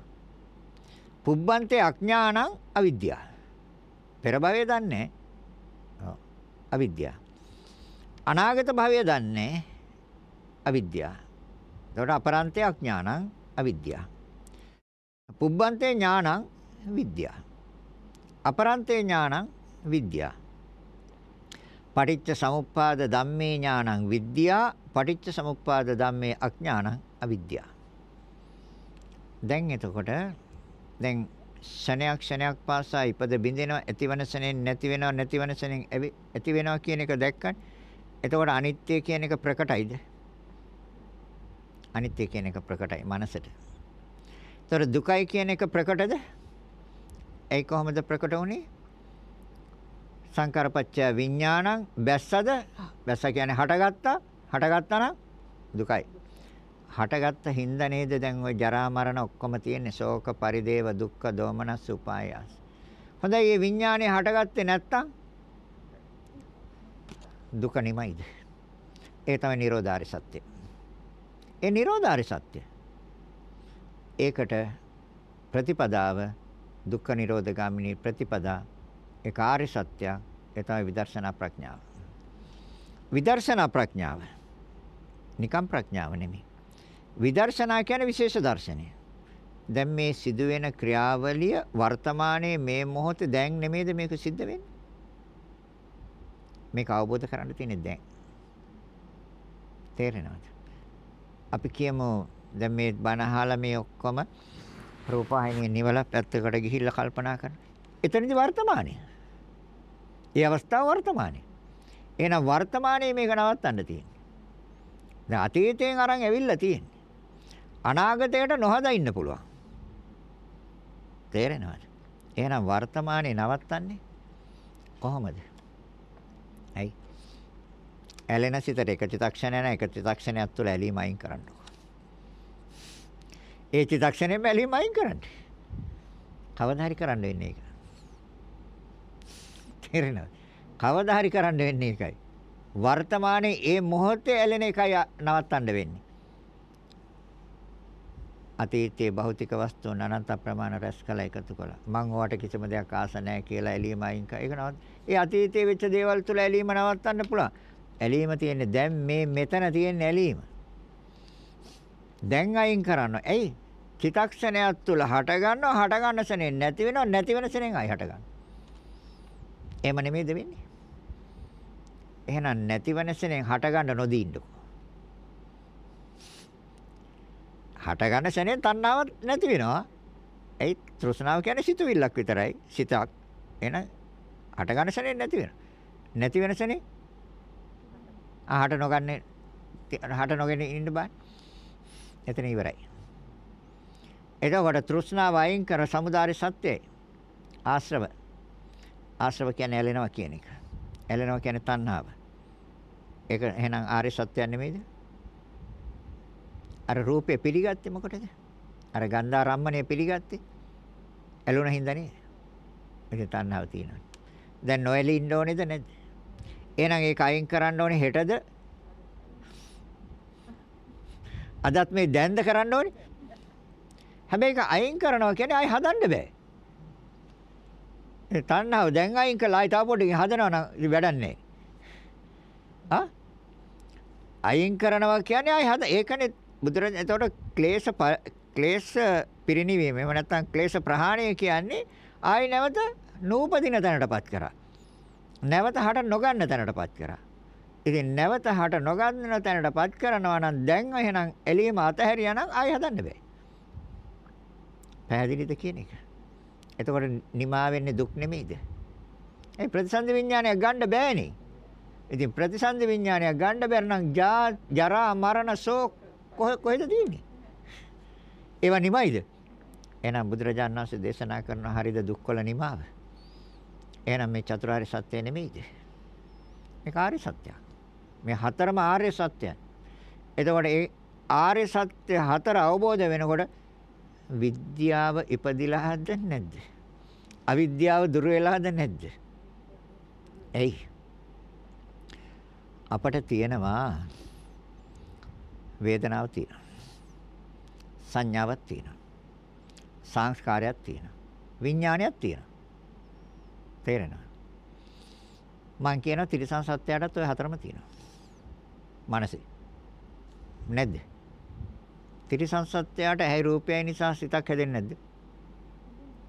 පුබ්බන්තේ අඥානං අවිද්‍යාව. පෙර භවය දන්නේ ඔව් අවිද්‍යාව. අනාගත භවය දන්නේ අවිද්‍යාව. එතකොට අපරන්තේ අඥානං අවිද්‍යාව. පුබ්බන්තේ ඥානං විද්‍යාව. අපරන්තේ ඥානං විද්‍යාව. පටිච්ච සමුප්පාද ධම්මේ ඥානං විද්‍යා පටිච්ච සමුප්පාද ධම්මේ අඥානං අවිද්‍යා දැන් එතකොට දැන් ක්ෂණයක් ක්ෂණයක් පාසා ඉපද බින්දෙනවා ඇතිවන ශනෙන් නැති වෙනවා නැතිවන ශනෙන් ඇති වෙනවා කියන එක දැක්කන් එතකොට අනිත්‍ය කියන එක ප්‍රකටයිද අනිත්‍ය කියන එක ප්‍රකටයි මනසට. එතකොට දුකයි කියන එක ප්‍රකටද? ඒ කොහොමද ප්‍රකට වුනේ? සංකාරපච්චය විඥානං බැස්සද? බැස්ස කියන්නේ හටගත්තා? හටගත්තා නම් දුකයි. හටගත්ත හින්දා නේද දැන් ওই ජරා මරණ ඔක්කොම තියෙන්නේ? ශෝක පරිදේව දුක්ඛ දෝමනස් උපායාස. හොඳයි මේ විඥානේ හටගත්තේ නැත්තම් දුක නිමයිද? ඒ තමයි නිරෝධාරි සත්‍ය. ඒ නිරෝධාරි සත්‍ය ඒකට ප්‍රතිපදාව දුක්ඛ නිරෝධ ගාමිනී ප්‍රතිපදා ඒ කාර්ය සත්‍ය ඒ තමයි විදර්ශනා ප්‍රඥාව. විදර්ශනා ප්‍රඥාව නිකම් ප්‍රඥාව නෙමෙයි. විදර්ශනා කියන්නේ විශේෂ දර්ශනය. දැන් මේ සිදුවෙන ක්‍රියාවලිය වර්තමානයේ මේ මොහොතේ දැන් නෙමෙයිද මේක සිද්ධ වෙන්නේ? මේක අවබෝධ කරගන්න තියෙන්නේ දැන්. තේරෙනවද? අපි කියමු දැන් මේ බණ අහලා මේ ඔක්කොම රූපాయనిය නිවලා පැත්තකට ගිහිල්ලා කල්පනා කරන. එතනදි වර්තමානයේ ඒ අවස්ථාව වර්තමානයේ. එහෙනම් වර්තමානයේ මේක නවත්තන්න තියෙන්නේ. දැන් අතීතයෙන් අරන් ඇවිල්ලා තියෙන්නේ. අනාගතයට නොහදා ඉන්න පුළුවන්. තේරෙනවද? එහෙනම් වර්තමානයේ නවත්තන්නේ කොහොමද? ඇයි? ඇලෙන සිතට එක චිත්තක්ෂණය නැ එක චිත්තක්ෂණයක් තුළ ඇලීම අයින් කරන්න ඒ චිත්තක්ෂණයෙම ඇලීම අයින් කරන්න. කවදා හරි කරන්න වෙන්නේ ඒක. තේරෙනවද? කවදා හරි කරන්න වෙන්නේ ඒකයි. වර්තමානයේ ඒ මොහොතේ ඇලෙන එකයි නවත්තන්න වෙන්නේ. අතීතයේ භෞතික වස්තුන් අනන්ත ප්‍රමාණ රැස් කළ එකතු කළා. මං ඕවට කිසිම දෙයක් ආස නැහැ කියලා ඇලීම අයින් කළා. ඒක නවත්. ඒ අතීතයේ වෙච්ච දේවල් තුල ඇලීම නවත්තන්න පුළුවන්. ඇලීම තියෙන්නේ දැන් මේ මෙතන තියෙන ඇලීම. දැන් අයින් කරන්න. ඇයි? චිතක්ෂණයක් තුල හට ගන්නවා හට ගන්න සනේ නැති වෙනවා නැති වෙන සනේ ආයි හට ගන්නවා. එහෙම නෙමෙයිද වෙන්නේ? එහෙනම් නැති වෙන සනේ හට ගන්න නොදී ඉන්නකො. හට ගන්න සනේ තණ්හාව නැති වෙනවා. ඒ තෘෂ්ණාව කියන්නේ සිතුවිල්ලක් විතරයි. සිතක්. එන හට ගන්න සනේ නැති වෙනවා. නැති වෙන සනේ ආ හට නොගන්නේ හට නොගෙන ඉන්න බෑ. එතන ඉවරයි. එතකොට තෘෂ්ණාව අයින් කර samudāri සත්‍යයි. ආශ්‍රව. ආශ්‍රව කියන්නේ ඇලෙනවා කියන එක. ඇලෙනවා කියන්නේ තණ්හාව. ඒක එහෙනම් ආර්ය සත්‍යයක් නෙමෙයිද? අර රූපේ පිළිගත්තේ මොකටද? අර ගන්ධාරම්මණය පිළිගත්තේ ඇලුන හින්දා නේද? ඒක තණ්හාව තියෙනවා. දැන් නොඇලී ඉන්න ඕනේද නැද්ද? එහෙනම් ඒක අයින් කරන්න ඕනේ හෙටද? අදත් මේ දැන්ද කරන්න ඕනේ? හැබැයි ඒක අයින් කරනවා කියන්නේ ආයි හදන්න බෑ. ඒ තණ්හාව දැන් අයින් කළා ආයි තව පොඩ්ඩකින් හදනවා නම් වැඩක් නැහැ. ආ? අයින් කරනවා කියන්නේ ආයි හද ඒකනේ බුදුරජාණන් එතකොට ක්ලේශ ක්ලේශ පිරිණිවීම එහෙම නැත්නම් ක්ලේශ ප්‍රහාණය කියන්නේ ආයි නැවත නූපදින තැනටපත් කරා. නැවත හට නොගන්න තැනටපත් කරා. ඉතින් නැවත හට නොගන්න තැනටපත් කරනවා නම් දැන් එහෙනම් එළියම අතහැරියා නම් ආයි හදන්න බෑ. පැහැදිලිද කියන එක. එතකොට නිමා වෙන්නේ දුක් නෙමෙයිද? ඒ ප්‍රතිසන්දි විඥානයක් ගන්න බෑනේ. ඉතින් ප්‍රතිසන්දි විඥානයක් ගන්න බැර නම් ජරා මරණ ශෝක කොහෙද තියෙන්නේ? ඒවා නිමයිද? එහෙනම් බුදුරජාණන් වහන්සේ දේශනා කරන හරිද දුක්වල නිමාව? එහෙනම් මේ චතුරාර්ය සත්‍ය නෙමෙයිද? මේක ආර්ය සත්‍යයක්. මේ හතරම ආර්ය සත්‍යයන්. එතකොට ඒ ආර්ය සත්‍ය හතර අවබෝධ වෙනකොට විද්‍යාව ඉපදිලාද නැද්ද? අවිද්‍යාව දුර වෙලාද නැද්ද? එයි අපට තියෙනවා වේදනාවක් තියෙනවා. සංඥාවක් තියෙනවා. සංස්කාරයක් තියෙනවා. විඥානයක් තියෙනවා. තේරෙනවද? මම කියනවා තිරිසන් සත්‍යයටත් ওই හතරම තියෙනවා. මනසේ. නැද්ද? තිරිසන් සත්‍යයට ඇහි රූපයයි නිසා සිතක් හැදෙන්නේ නැද්ද?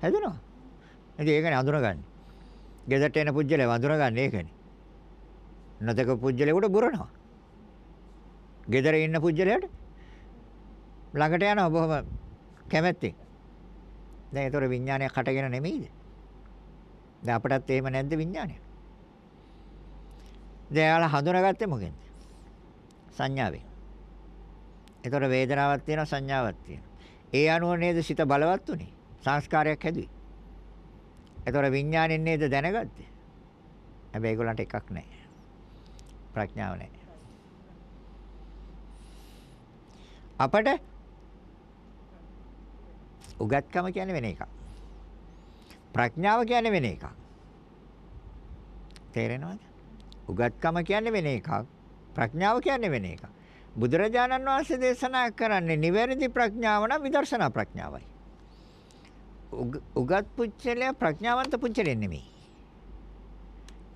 හැදෙනවා. ඉතින් ඒකනේ අඳුනගන්නේ. ගෙදරට එන පුජ්‍යලේ වඳුනගන්නේ ඒකනේ. නොදක පුජ්‍යලේකට බුරනවා. ගෙදර ඉන්න පුජ්‍යලයට ළඟට යනවා බොහොම කැමැත්තෙන්. දැන් ඒතර විඥානයක් හටගෙන නෙමෙයිද? දැන් අපටත් එහෙම නැද්ද විඥානය? දැන් යාලා හඳුනාගත්තේ මොකෙන්ද? සංඥාවෙන්. ඒතර වේදනාවක් තියෙනවා සංඥාවක් තියෙනවා. ඒ අනුව නේද සිත බලවත් උනේ? සංස්කාරයක් හැදුවේ. ඒතර විඥාණයෙන් නේද දැනගත්තේ? හැබැයි ඒගොල්ලන්ට එකක් නැහැ. ප්‍රඥාව නැහැ. අපට උගත්කම කියන්නේ වෙන එකක්. ප්‍රඥාව කියන්නේ වෙන එකක්. තේරෙනවද? උගත්කම කියන්නේ වෙන එකක්. ප්‍රඥාව කියන්නේ වෙන එකක්. බුදුරජාණන් වහන්සේ දේශනා කරන්නේ නිවැරදි ප්‍රඥාව නම් විදර්ශනා ප්‍රඥාවයි. උගත් පුච්චලයා ප්‍රඥාවන්ත පුච්චලෙ නෙමෙයි.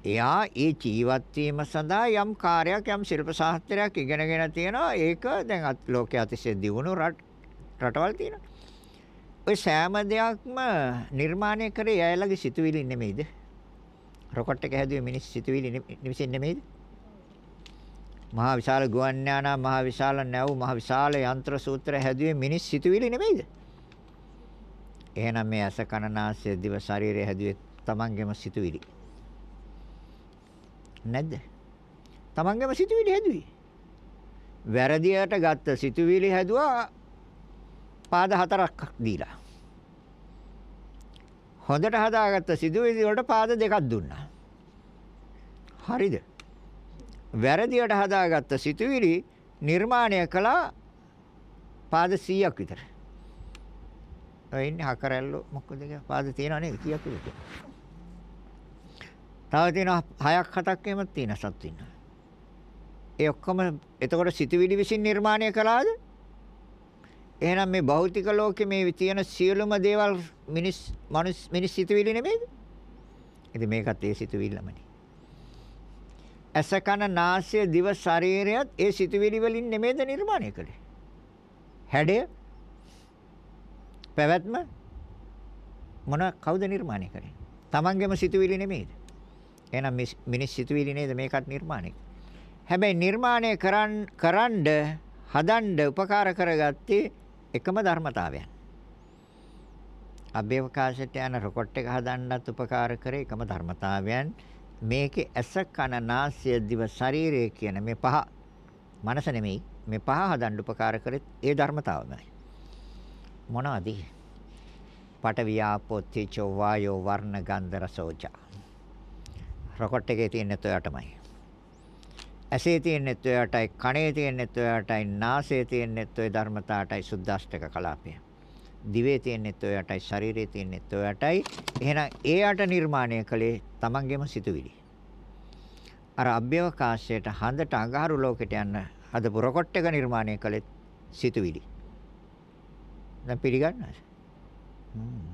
එයා ඒ ජීවත් වීම සඳහා යම් කාර්යයක් යම් ශිල්ප ශාස්ත්‍රයක් ඉගෙනගෙන තියෙනවා. ඒක දැන් ලෝකයේ අතිශය දියුණු රටවල් තියෙනවා. ඔය සෑම දෙයක්ම නිර්මාණය කරේ එයාලගේ සිතුවිලි නෙමෙයිද? රොකට් එක හැදුවේ මිනිස් සිතුවිලි නිවිසින් නෙමෙයිද? මහා විශාල ගුවන් යානා මහා විශාල නැව් මහා විශාල යන්ත්‍ර සූත්‍ර හැදුවේ මිනිස් සිතුවිලි නෙමෙයිද? එහෙනම් මේ අස කන නාසය දිව ශරීරය හැදුවේ තමන්ගේම සිතුවිලි. නැද්ද? තමන්ගේම සිතුවිලි හැදුවේ. වැරදියට ගත්ත සිතුවිලි හැදුවා පාද හතරක් දීලා. හොඳට හදාගත්ත සිතුවිලි වලට පාද දෙකක් දුන්නා. හරිද? වැරදියට හදාගත්ත සිතුවිලි නිර්මාණය කළා පාද 100ක් විතර. ඔය ඉන්නේ හකරැල්ලෝ මොකද පාද තියනව නේද කීයක් විතර? තව තියෙනවා 6ක් 7ක් එහෙම තියෙන සත්තු ඉන්නවා. ඒ ඔක්කොම එතකොට සිතුවිලි විසින් නිර්මාණය කළාද? එහෙනම් මේ භෞතික ලෝකේ මේ තියෙන සියලුම දේවල් මිනිස් මිනිස් මිනිස් සිතුවිලි නෙමෙයිද? ඉතින් මේකත් ඒ සිතුවිල්ලමනේ. ඇස කන නාසය දිව ශරීරයත් ඒ සිතුවිලි වලින් නෙමෙයිද නිර්මාණය කළේ? හැඩය පැවැත්ම මොන කවුද නිර්මාණය කරේ? Tamangeම සිතුවිලි නෙමෙයිද? එහෙනම් මිනිස් සිතුවිලි නේද මේකත් නිර්මාණය. හැබැයි නිර්මාණය කරන් කරන්ඩ හදන්න උපකාර කරගත්තේ එකම ධර්මතාවයන්. අභ්‍යවකාශයට යන රොකට් එක හදන්නත් උපකාර කරේ එකම ධර්මතාවයන්. මේකේ ඇස කන නාසය දිව ශරීරය කියන මේ පහ මනස නෙමෙයි මේ පහ හදන්න උපකාර කරේ ඒ ධර්මතාවමයි. මොනවද? පඨවි ආපෝ තේජෝ වායෝ වර්ණ ගන්ධ රස ඕජා. රොකට් එකේ තියෙන ඔයටමයි. ඇසේ තියෙනෙත් ඔයටයි කනේ තියෙනෙත් ඔයටයි නාසයේ තියෙනෙත් ඔය ධර්මතාවටයි සුද්දාෂ්ටක කලාපය. දිවේ තියෙනෙත් ඔයටයි ශරීරයේ තියෙනෙත් ඔයටයි. එහෙනම් ඒ අට නිර්මාණය කළේ තමන්ගේම සිතුවිලි. අර අභ්‍යවකාශයට හඳට අඟහරු ලෝකෙට යන්න හදපු රොකට් එක නිර්මාණය කළේ සිතුවිලි. දැන් පිළිගන්නවද? හ්ම්.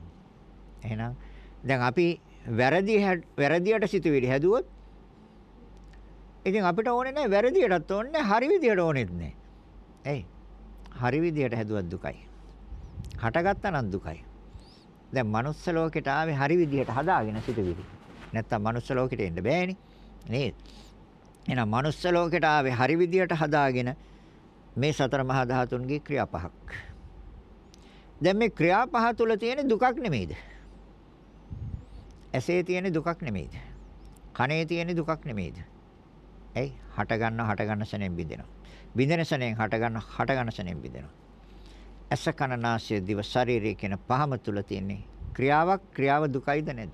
එහෙනම් දැන් අපි වැරදි වැරදියට සිතුවිලි හැදුවොත් ඉතින් අපිට ඕනේ නැහැ වැරදියටත් ඕනේ හරි විදියට ඕනෙත් නැහැ. එයි. හරි විදියට හැදුවත් දුකයි. හටගත්තා නම් දුකයි. දැන් manuss ලෝකෙට ආවේ හරි විදියට හදාගෙන සිටවිලි. නැත්තම් manuss ලෝකෙට එන්න බෑනේ. නේද? එහෙනම් manuss ලෝකෙට ආවේ හරි විදියට හදාගෙන මේ සතර මහා ධාතුන්ගේ ක්‍රියා පහක්. දැන් මේ ක්‍රියා පහ තුල තියෙන දුකක් නෙමෙයිද? ඇසේ තියෙන දුකක් නෙමෙයිද? කනේ තියෙන දුකක් නෙමෙයිද? ඇයි? හට ගන්න හට ගන්න ශරණයෙන් බිඳෙනවා. බිඳෙන ශරණයෙන් හට ගන්න හට ගන්න ශරණයෙන් බිඳෙනවා. ඇස කන නාසය දිව ශරීරය කියන පහම තුල තියෙන්නේ ක්‍රියාවක් ක්‍රියාව දුකයිද නැද්ද?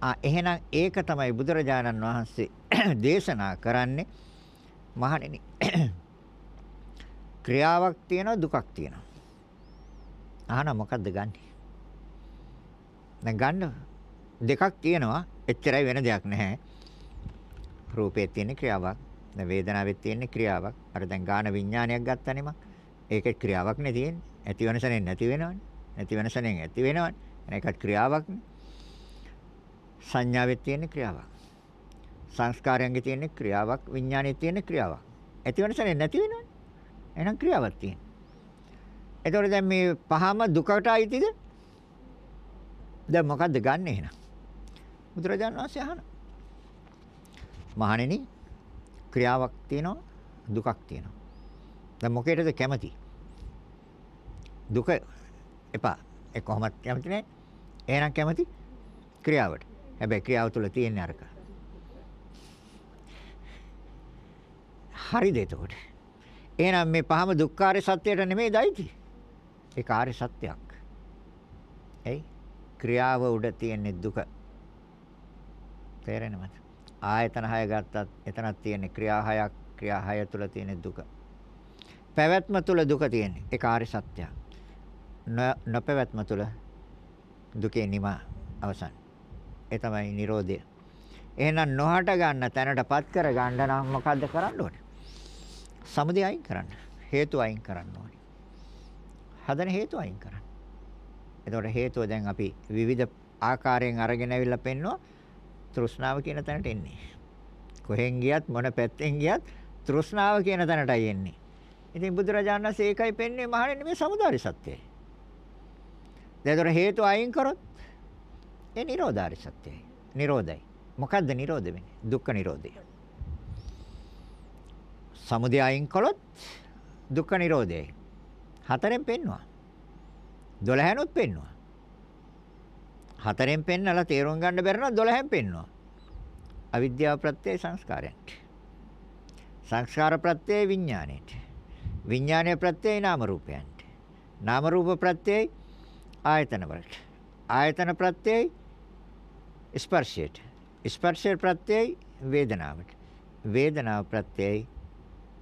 ආ එහෙනම් ඒක තමයි බුදුරජාණන් වහන්සේ දේශනා කරන්නේ මහණෙනි. ක්‍රියාවක් තියෙනවා දුකක් තියෙනවා. අහන මොකද්ද ගන්නෙ? දැන් ගන්න දෙකක් තියෙනවා. එච්චරයි වෙන දෙයක් නැහැ. රූපේ තියෙන ක්‍රියාවක්. දැන් වේදනාවෙත් තියෙන ක්‍රියාවක්. අර දැන් ගාන විඥානයක් ගත්තනේ මම. ඒකේ ක්‍රියාවක් නේ තියෙන්නේ. ඇති වෙනසෙන් නැති වෙනවනේ. නැති වෙනසෙන් ඇති වෙනවනේ. ඒකත් ක්‍රියාවක්නේ. සංඥාවෙත් තියෙන ක්‍රියාවක්. සංස්කාරයන්ගේ තියෙන ක්‍රියාවක්, විඥානයේ තියෙන ක්‍රියාවක්. ඇති වෙනසෙන් නැති වෙනවනේ. එහෙනම් ක්‍රියාවක් තියෙනවා. එතකොට දැන් මේ පහම දුකට අයිතිද? දැන් මොකද්ද ගන්නෙ එහෙනම්? බුදුරජාණන් වහන්සේ අහනවා. මහණෙනි ක්‍රියාවක් තියෙනවා දුකක් තියෙනවා. දැන් මොකේද කැමති? දුක එපා. ඒ කොහොමද කැමති නෑ? එහෙනම් කැමති ක්‍රියාවට. හැබැයි ක්‍රියාව තුළ තියෙන අරක. හරිද එතකොට? එහෙනම් මේ පහම දුක්ඛාරය සත්‍යයට නෙමෙයි දයිති. ඒ කාර්ය සත්‍යයක්. එයි ක්‍රියාව උඩ තියෙන දුක. තේරෙනවද? ආයතන 6 ගත්තත් එතනක් තියෙන ක්‍රියා 6ක් ක්‍රියා 6 තුල තියෙන දුක. පැවැත්ම තුල දුක තියෙන්නේ. ඒ කාර්ය සත්‍යය. නොපැවැත්ම තුල දුකේ නිම අවසන්. ඒ තමයි Nirodha. එහෙනම් නොහට ගන්න තැනටපත් කර ගන්න නම් මොකද්ද කරන්න ඕනේ? සමුදය අයින් කරන්න. හේතු අයින් කරන්න ඕනේ. හදන හේතු අයින් කරන්න. එතකොට හේතුව දැන් අපි විවිධ ආකාරයෙන් අරගෙන ඇවිල්ලා පෙන්නවා තෘෂ්ණාව කියන තැනට එන්නේ. කොහෙන් ගියත් මොන පැත්තෙන් ගියත් තෘෂ්ණාව කියන තැනටයි එන්නේ. ඉතින් බුදුරජාණන් වහන්සේ ඒකයි පෙන්වන්නේ මහණෙනි මේ සමුදාය සත්‍යය. දැන් හේතු අයින් කරොත් ඒ නිරෝධාරි සත්‍යයි. නිරෝධයි. මොකද්ද නිරෝධ වෙන්නේ? දුක්ඛ නිරෝධය. සමුදය අයින් කළොත් දුක්ඛ නිරෝධයයි. හතරෙන් පෙන්නවා. 12නොත් පෙන්නවා. හතරෙන් පෙන්නලා තේරුම් ගන්න බැරි නම් 12න් පෙන්නවා. අවිද්‍යාව ප්‍රත්‍යය සංස්කාරයන්ට. සංස්කාර ප්‍රත්‍යය විඥාණයට. විඥානය ප්‍රත්‍යය නාම රූපයන්ට. නාම රූප ප්‍රත්‍යය ආයතන වලට. ආයතන ප්‍රත්‍යය ස්පර්ශයට. ස්පර්ශය ප්‍රත්‍යය වේදනාවට. වේදනාව ප්‍රත්‍යය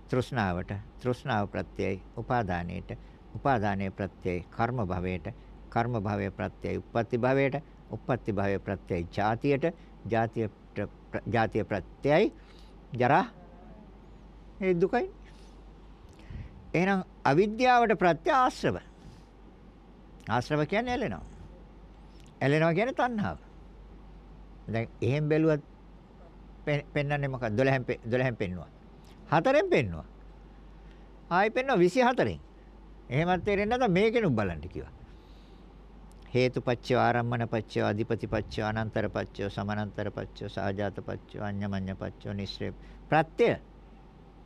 තෘෂ්ණාවට. තෘෂ්ණාව ප්‍රත්‍යය උපාදානයට. උපාදානයේ ප්‍රත්‍යය කර්ම භවයට. කර්ම භවයේ ප්‍රත්‍යය උප්පත්ති භවයට. උප්පත්ති භවයේ ප්‍රත්‍යය ජාතියට, ජාතිය ජාතිය ප්‍රත්‍යයයි ජරා ඒ දුකයි. එහෙනම් අවිද්‍යාවට ප්‍රත්‍ය ආශ්‍රව. ආශ්‍රව කියන්නේ ඇලෙනවා. ඇලෙනවා කියන්නේ තණ්හාව. දැන් එහෙන් බැලුවත් පෙන්වන්නේ මොකක්ද 12න් 12න් පෙන්නවා. හතරෙන් පෙන්නවා. ආයි පෙන්නවා 24න්. එහෙමත් තේරෙන්නේ නැත්නම් මේකෙනුත් බලන්න කිව්වා. හේතුපච්චය ආරම්මනපච්චය අධිපතිපච්චය අනන්තරපච්චය සමානන්තරපච්චය සාජාතපච්චය අඤ්ඤමඤ්ඤපච්චය නිශ්‍රේ ප්‍රත්‍ය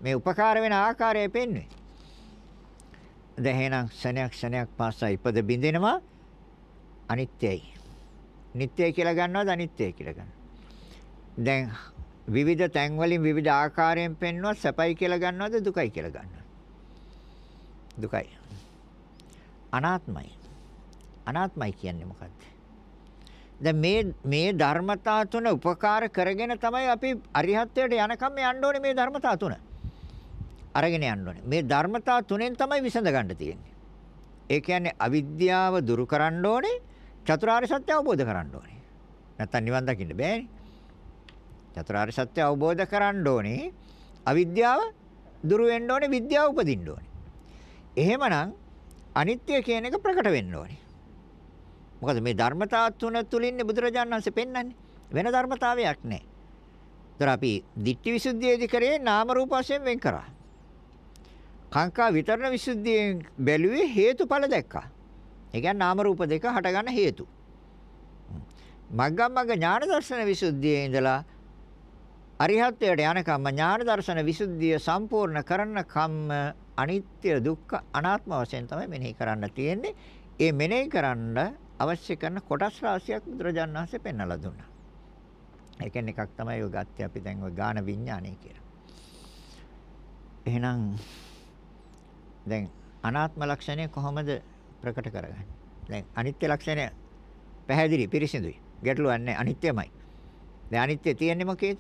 මේ උපකාර වෙන ආකාරය පෙන්වන්නේ. දැන් එහෙනම් ක්ෂණයක් ක්ෂණයක් පාසා ඉපද බින්දෙනවා අනිත්‍යයි. නිට්ටයයි කියලා ගන්නවද අනිත්‍යයි කියලා ගන්නවද? දැන් විවිධ තැන් වලින් විවිධ ආකාරයෙන් පෙන්වුවා සැපයි කියලා ගන්නවද දුකයි කියලා ගන්නවද? දුකයි. අනාත්මයි. අනාත්මයි කියන්නේ මොකද්ද? දැන් මේ මේ ධර්මතා තුන උපකාර කරගෙන තමයි අපි අරිහත්ත්වයට යනකම් යන්න ඕනේ මේ ධර්මතා තුන. අරගෙන යන්න ඕනේ. මේ ධර්මතා තුනෙන් තමයි විසඳ ගන්න තියෙන්නේ. ඒ කියන්නේ අවිද්‍යාව දුරු කරන්න ඕනේ, චතුරාර්ය සත්‍ය අවබෝධ කරන්න ඕනේ. නැත්තම් නිවන් දකින්න බෑනේ. චතුරාර්ය සත්‍ය අවබෝධ කරන්න ඕනේ, අවිද්‍යාව දුරු වෙන්න ඕනේ, විද්‍යාව උපදින්න ඕනේ. එහෙමනම් අනිත්‍ය කියන එක ප්‍රකට වෙන්න ඕනේ. මොකද මේ ධර්මතා තුන තුලින් බුදුරජාණන් වහන්සේ පෙන්වන්නේ වෙන ධර්මතාවයක් නැහැ. ඒතර අපි ditthi visuddhiයේදී කරේ නාම රූප වශයෙන් වෙන් කරා. කාංකා විතරණ විසුද්ධියෙන් බැලුවේ හේතුඵල දැක්කා. ඒ කියන්නේ නාම රූප දෙක හටගන්න හේතු. මග්ගමග්ග ඥාන දර්ශන විසුද්ධියේ ඉඳලා අරිහත්ත්වයට යනකම් ඥාන දර්ශන විසුද්ධිය සම්පූර්ණ කරන කම්ම අනිත්‍ය දුක්ඛ අනාත්ම වශයෙන් තමයි මෙනෙහි කරන්න තියෙන්නේ. ඒ මෙනෙහි කරන්න අවශ්‍ය කරන කොටස් රාශියක් බුදුරජාණන් වහන්සේ පෙන්වලා දුන්නා. ඒ කියන්නේ එකක් තමයි ඔය ගත්තේ අපි දැන් ඔය ගාන විඥානය කියලා. එහෙනම් දැන් අනාත්ම ලක්ෂණය කොහොමද ප්‍රකට කරගන්නේ? දැන් අනිත්‍ය ලක්ෂණය පැහැදිලි පිරිසිදුයි. ගැටලුවක් නැහැ අනිත්‍යමයි. දැන් අනිත්‍ය තියෙන්නේ මොකේද?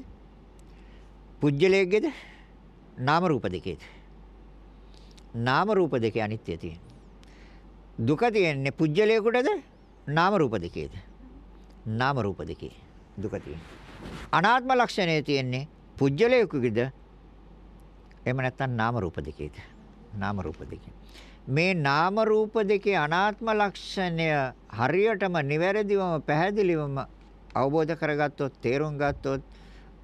පුජ්‍යලයේද? නාම රූප දෙකේද? නාම රූප දෙකේ අනිත්‍ය තියෙන්නේ. දුක තියෙන්නේ පුජ්‍යලයකටද? නාම රූප දෙකේද? නාම රූප දෙකේ දුක තියෙන්නේ. අනාත්ම ලක්ෂණය තියෙන්නේ පුජ්‍යලයකෙද? එහෙම නැත්නම් නාම රූප දෙකේද? නාම රූප දෙකේ. මේ නාම රූප දෙකේ අනාත්ම ලක්ෂණය හරියටම නිවැරදිවම පැහැදිලිවම අවබෝධ කරගත්තොත් තේරුම් ගත්තොත්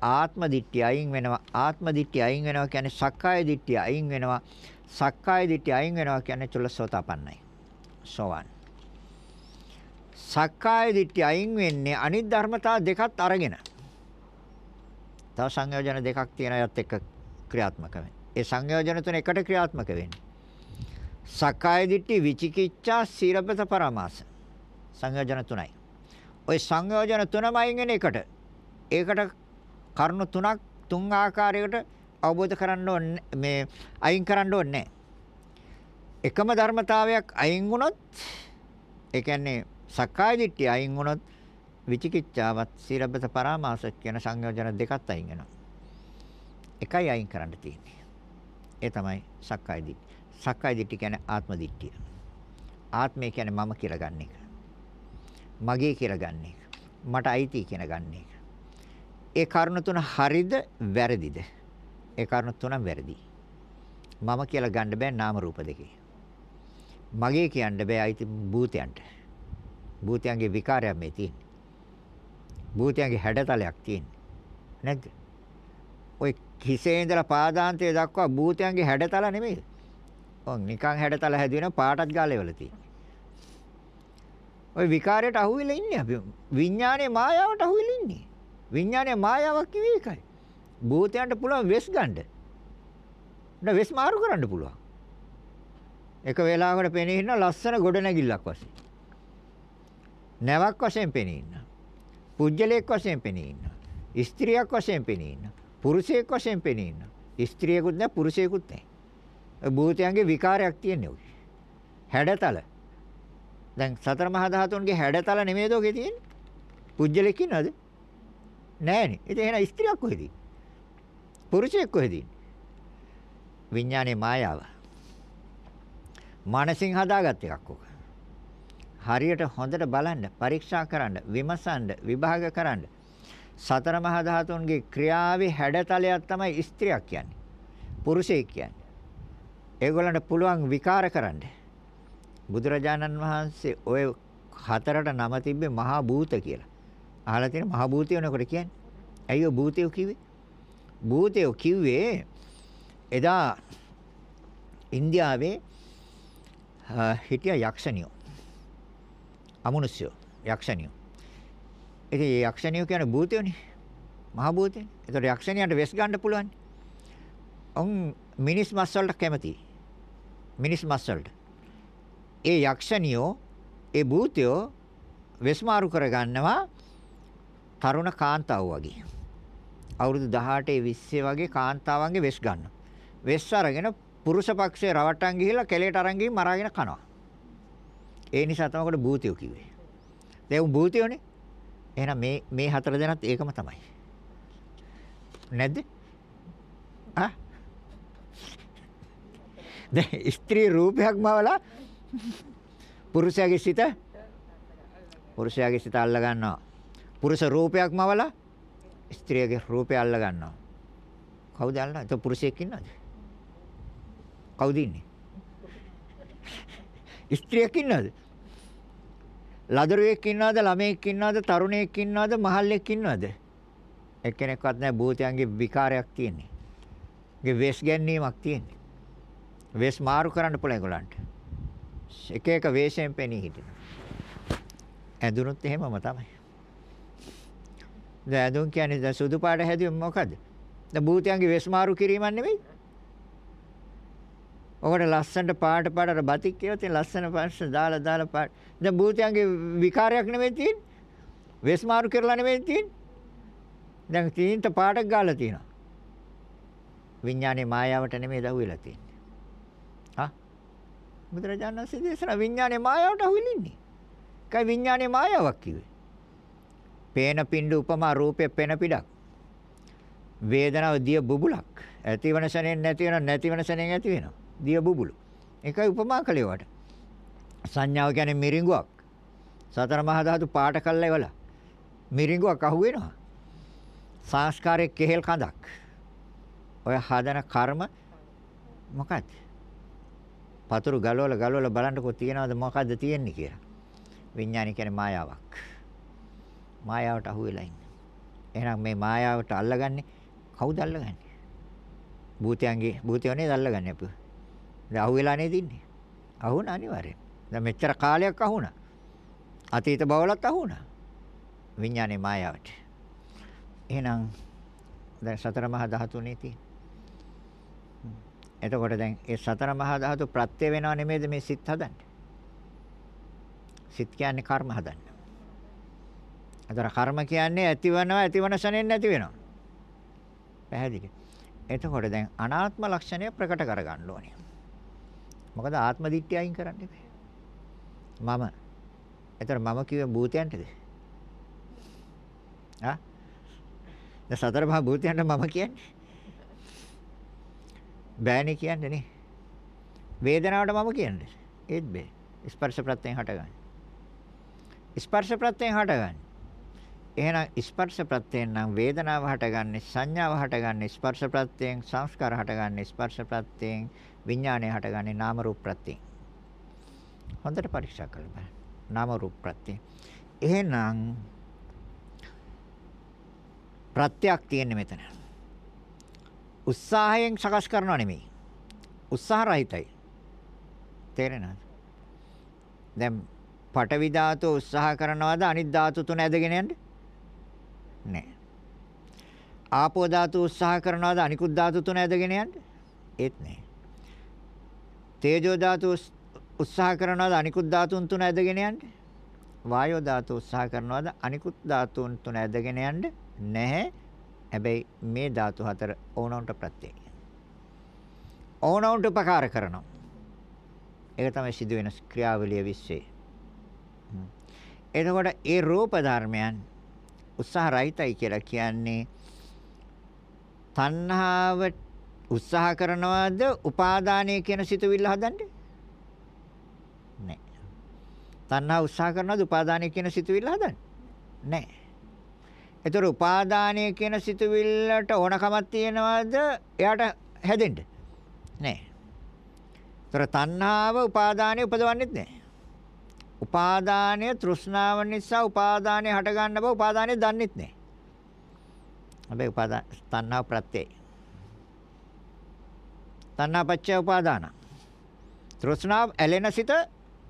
ආත්ම දිට්ඨිය අයින් වෙනවා ආත්ම දිට්ඨිය අයින් වෙනවා කියන්නේ සක්කාය දිට්ඨිය අයින් වෙනවා සක්කාය දිට්ඨිය අයින් වෙනවා කියන්නේ චුල්ලසෝතාපන්නයි සෝවන් සක්කාය දිට්ඨිය අයින් වෙන්නේ අනිත් ධර්මතා දෙකත් අරගෙන තව සංයෝජන දෙකක් තියෙනවත් එක්ක ක්‍රියාත්මක වෙන්නේ ඒ සංයෝජන තුන එකට ක්‍රියාත්මක වෙන්නේ. සක්කාය දිට්ඨි විචිකිච්ඡා සීරබත පරමාස. සංයෝජන තුනයි. ওই සංයෝජන තුනම අයින් වෙන එකට. ඒකට කරුණු තුනක් තුන් ආකාරයකට අවබෝධ කරන්න ඕනේ මේ අයින් කරන්න ඕනේ එකම ධර්මතාවයක් අයින් වුණොත් ඒ කියන්නේ සක්කාය දිට්ඨිය අයින් වුණොත් විචිකිච්ඡාවත් සීරබත පරාමාස කියන සංයෝජන දෙකත් අයින් වෙනවා. එකයි අයින් කරන්න තියෙන්නේ. ඒ තමයි සක්කාය දිට්ඨිය. සක්කාය දිට්ඨිය කියන්නේ ආත්ම දිට්ඨිය. ආත්මය කියන්නේ මම කියලා ගන්න එක. මගේ කියලා ගන්න එක. මට අයිති කියන ගන්න එක. ඒ කරුණ තුන හරිද වැරදිද? ඒ කරුණ තුනම වැරදි. මම කියලා ගන්න බෑ නාම රූප දෙකේ. මගේ කියන්න බෑ අයිති භූතයන්ට. භූතයන්ගේ විකාරයක් මේ තියෙන්නේ. භූතයන්ගේ හැඩතලයක් තියෙන්නේ. නැද්ද? ඔය හිසේ ඉඳලා පාදාන්තය දක්වා භූතයන්ගේ හැඩතල නෙමෙයි. ඔව් නිකන් හැඩතල හැදුවෙන පාටත් ගාලා ඉවල තියෙන්නේ. ඔය විකාරයට අහුවෙලා ඉන්නේ අපි. විඥානයේ මායාවට අහුවෙලා ඉන්නේ. විඥානයේ මායාවක් කිව්වේ ඒකයි. භූතයන්ට පුළුවන් වෙස් ගන්න. නේද වෙස් මාරු කරන්න පුළුවන්. එක වෙලාවකට පෙනී ඉන්න ලස්සන ගොඩනැගිල්ලක් වශයෙන්. නැවක් වශයෙන් පෙනී ඉන්න. පුජ්‍යලයක් වශයෙන් පෙනී ඉන්න. ස්ත්‍රියක් වශයෙන් පෙනී ඉන්න. පුරුෂයෙක් වශයෙන් පෙනී ඉන්නවා. ස්ත්‍රියකුත් නැහැ පුරුෂයෙකුත් නැහැ. භූතයන්ගේ විකාරයක් තියෙන්නේ ඔය. හැඩතල. දැන් සතර මහා ධාතුන්ගේ හැඩතල නෙමෙයිද ඔගේ තියෙන්නේ? පුජ්‍යලෙක් ඉන්නවද? නැහැනේ. ඉතින් එහෙනම් ස්ත්‍රියක් කොහෙද? පුරුෂයෙක් කොහෙද? විඥානයේ මායාව. මානසින් හදාගත් එකක් ඔක. හරියට හොඳට බලන්න, පරීක්ෂා කරන්න, විමසන්න, විභාග කරන්න. සතර මහා ධාතුන්ගේ ක්‍රියාවේ හැඩතලයක් තමයි ස්ත්‍රියක් කියන්නේ. පුරුෂයෙක් කියන්නේ. ඒගොල්ලන්ට පුළුවන් විකාර කරන්න. බුදුරජාණන් වහන්සේ ඔය හතරට නම තිබ්බේ මහා භූත කියලා. අහලා තියෙන මහා භූතය වෙනකොට කියන්නේ. ඇයි ඔය භූතය කිව්වේ? භූතය කිව්වේ එදා ඉන්දියාවේ හිටිය යක්ෂණියෝ. අමනුෂ්‍යෝ යක්ෂණියෝ. ඉතින් යක්ෂණියෝ කියන්නේ භූතයෝනේ. මහා භූතේ. ඒතකොට යක්ෂණියන්ට වෙස් ගන්න පුළුවන්. ඔන් මිනිස් මස් වලට කැමතියි. මිනිස් මස් වලට. ඒ යක්ෂණියෝ ඒ භූතයෝ වෙස්මාරු කරගන්නවා තරුණ කාන්තාව වගේ. අවුරුදු 18 20 වගේ කාන්තාවන්ගේ වෙස් ගන්නවා. වෙස් අරගෙන පුරුෂ පක්ෂේ රවට්ටන් ගිහිල්ලා කෙලේට අරන් ගිහින් මරාගෙන කනවා. ඒ නිසා තමයි කොට භූතයෝ කිව්වේ. දැන් භූතයෝනේ. එහෙනම් මේ මේ හතර දෙනාත් ඒකම තමයි. නැද්ද? ආ? දැන් ස්ත්‍රී රූපයක් මවලා පුරුෂයාගේ සිත පුරුෂයාගේ සිත අල්ල ගන්නවා. පුරුෂ රූපයක් මවලා ස්ත්‍රියගේ රූපය අල්ල ගන්නවා. කවුද අල්ලන්නේ? ඒක පුරුෂයෙක් ඉන්නවද? කවුද ඉන්නේ? ස්ත්‍රියක් ඉන්නවද? ලදරුවෙක් ඉන්නවද? ළමයෙක් ඉන්නවද? තරුණයෙක් ඉන්නවද? මහල්ලෙක් ඉන්නවද? එක්කෙනෙක්වත් නැහැ භූතයන්ගේ විකාරයක් තියෙන්නේ. ඒගේ වෙස් ගැනීමක් තියෙන්නේ. වෙස් මාරු කරන්න පුළුවන් ඒගොල්ලන්ට. එක එක වේශයෙන් පෙනී හිටින. ඇඳුනොත් එහෙමම තමයි. දැන් ඇඳුම් කියන්නේ දැන් සුදු පාට හැදුවේ මොකද්ද? දැන් භූතයන්ගේ වෙස් මාරු කිරීමක් නෙවෙයි. ඔකට ලස්සනට පාට පාට බතික් කියවත් ලස්සන පාට දාලා දාලා පාට. දැන් භූතයන්ගේ විකාරයක් නෙවෙයි තියෙන්නේ. වෙස් මාරු කරලා නෙවෙයි තියෙන්නේ. දැන් තීන්ත පාටක් ගාලා තියෙනවා. විඥානේ මායාවට නෙමෙයි දහුවෙලා තියෙන්නේ. හා? බුදුරජාණන් වහන්සේ දේශනා විඥානේ මායාවට අහුවෙලින්නේ. කයි විඥානේ මායාවක් කිව්වේ? පේන පින්ඩු උපමා රූපේ පෙන පිටක්. වේදනාව දිය බුබුලක්. ඇතිවන සැනෙන් නැති වෙන නැතිවන සැනෙන් ඇති වෙනවා. දිය බුබුලු. ඒකයි උපමා කළේ වට. සංඥාව කියන්නේ මිරිඟුවක්. සතර මහා ධාතු පාට කළා ඉවලා. මිරිඟුවක් අහු වෙනවා. සංස්කාරයේ කෙහෙල් කඳක්. ඔය හදන කර්ම මොකක්ද? පතුරු ගලවලා ගලවලා බලන්නකෝ තියනවද මොකද්ද තියෙන්නේ කියලා. විඥානය කියන්නේ මායාවක්. මායාවට අහු වෙලා ඉන්නේ. එහෙනම් මේ මායාවට අල්ලගන්නේ කවුද අල්ලගන්නේ? භූතයන්ගේ භූතයෝ නේද අල්ලගන්නේ අපි. දැන් අහු වෙලා නේද ඉන්නේ? අහුණ අනිවාර්යෙන්. දැන් මෙච්චර කාලයක් අහුණා. අතීත බවලත් අහුණා. විඥානේ මායාවට. එහෙනම් දැන් සතර මහා ධාතුනේ තියෙන. එතකොට දැන් ඒ සතර මහා ධාතු ප්‍රත්‍ය වෙනව නෙමෙයිද මේ සිත් හදන්නේ? සිත් කියන්නේ කර්ම හදන්න. අතර කර්ම කියන්නේ ඇතිවනවා ඇතිවන ශරණෙන් නැති වෙනවා. පැහැදිලි. එතකොට දැන් අනාත්ම ලක්ෂණය ප්‍රකට කරගන්න ඕනේ. මොකද ආත්ම දිට්ඨිය අයින් කරන්න එපා. මම. එතන මම කිව්වේ භූතයන්ටද? ආ? දැන් සතර මහා භූතයන්ට මම කියන්නේ. බෑනේ කියන්නේ නේ. වේදනාවට මම කියන්නේ. ඒත් බෑ. ස්පර්ශ ප්‍රත්‍යයෙන් හටගන්නේ. ස්පර්ශ ප්‍රත්‍යයෙන් හටගන්නේ. එහෙනම් ස්පර්ශ ප්‍රත්‍යයෙන් නම් වේදනාව හටගන්නේ සංඥාව හටගන්නේ ස්පර්ශ ප්‍රත්‍යයෙන් සංස්කාර හටගන්නේ ස්පර්ශ ප්‍රත්‍යයෙන් විඥානය හටගන්නේ නාම රූප ප්‍රත්‍යයෙන්. හොඳට පරීක්ෂා කරලා බලන්න. නාම රූප ප්‍රත්‍යය. එහෙනම් ප්‍රත්‍යක් තියෙන්නේ මෙතන. උත්සාහයෙන් සකස් කරනව නෙමෙයි. උත්සාහ රහිතයි. තේරෙනවද? දැන් පටවි ධාතු උත්සාහ කරනවද අනිත් ධාතු තුන ඇදගෙන යන්න? නෑ. ආපෝ ධාතු උත්සාහ කරනවද අනිකුත් ධාතු තුන ඇදගෙන යන්න? ඒත් නෑ. තේජෝ ධාතු උත්සාහ කරනවද අනිකුත් ධාතුන් තුන ඇදගෙන යන්න? වායෝ ධාතු උත්සාහ කරනවද අනිකුත් ධාතුන් තුන ඇදගෙන යන්න? නැහැ. හැබැයි මේ ධාතු හතර ඕනොන්ට ප්‍රත්‍යයයි. ඕනොන්ට උපකාර කරනවා. ඒක තමයි සිදුවෙන ක්‍රියාවලිය විශ්සේ. එතකොට ඒ රූප ධර්මයන් උත්සාහ රහිතයි කියලා කියන්නේ තණ්හාවට උත්සාහ කරනවද උපාදානය කියන සිතුවිල්ල හදන්නේ? නැහැ. තණ්හා උත්සාහ කරනවද උපාදානය කියන සිතුවිල්ල හදන්නේ? නැහැ. ඒතර උපාදානය කියන සිතුවිල්ලට ඕනකමක් තියනවද එයාට හැදෙන්න? නැහැ. ତොර තණ්හාව උපාදානය උපදවන්නෙත් නැහැ. උපාදානය තෘෂ්ණාව නිසා උපාදානය හට ගන්න බව උපාදානය දන්නෙත් නැහැ. හැබැයි උපාදාන තණ්හාව ප්‍රත්‍යයයි. තණ්හා පච්චය උපාදාන. තෘෂ්ණාව ඇලෙන සිත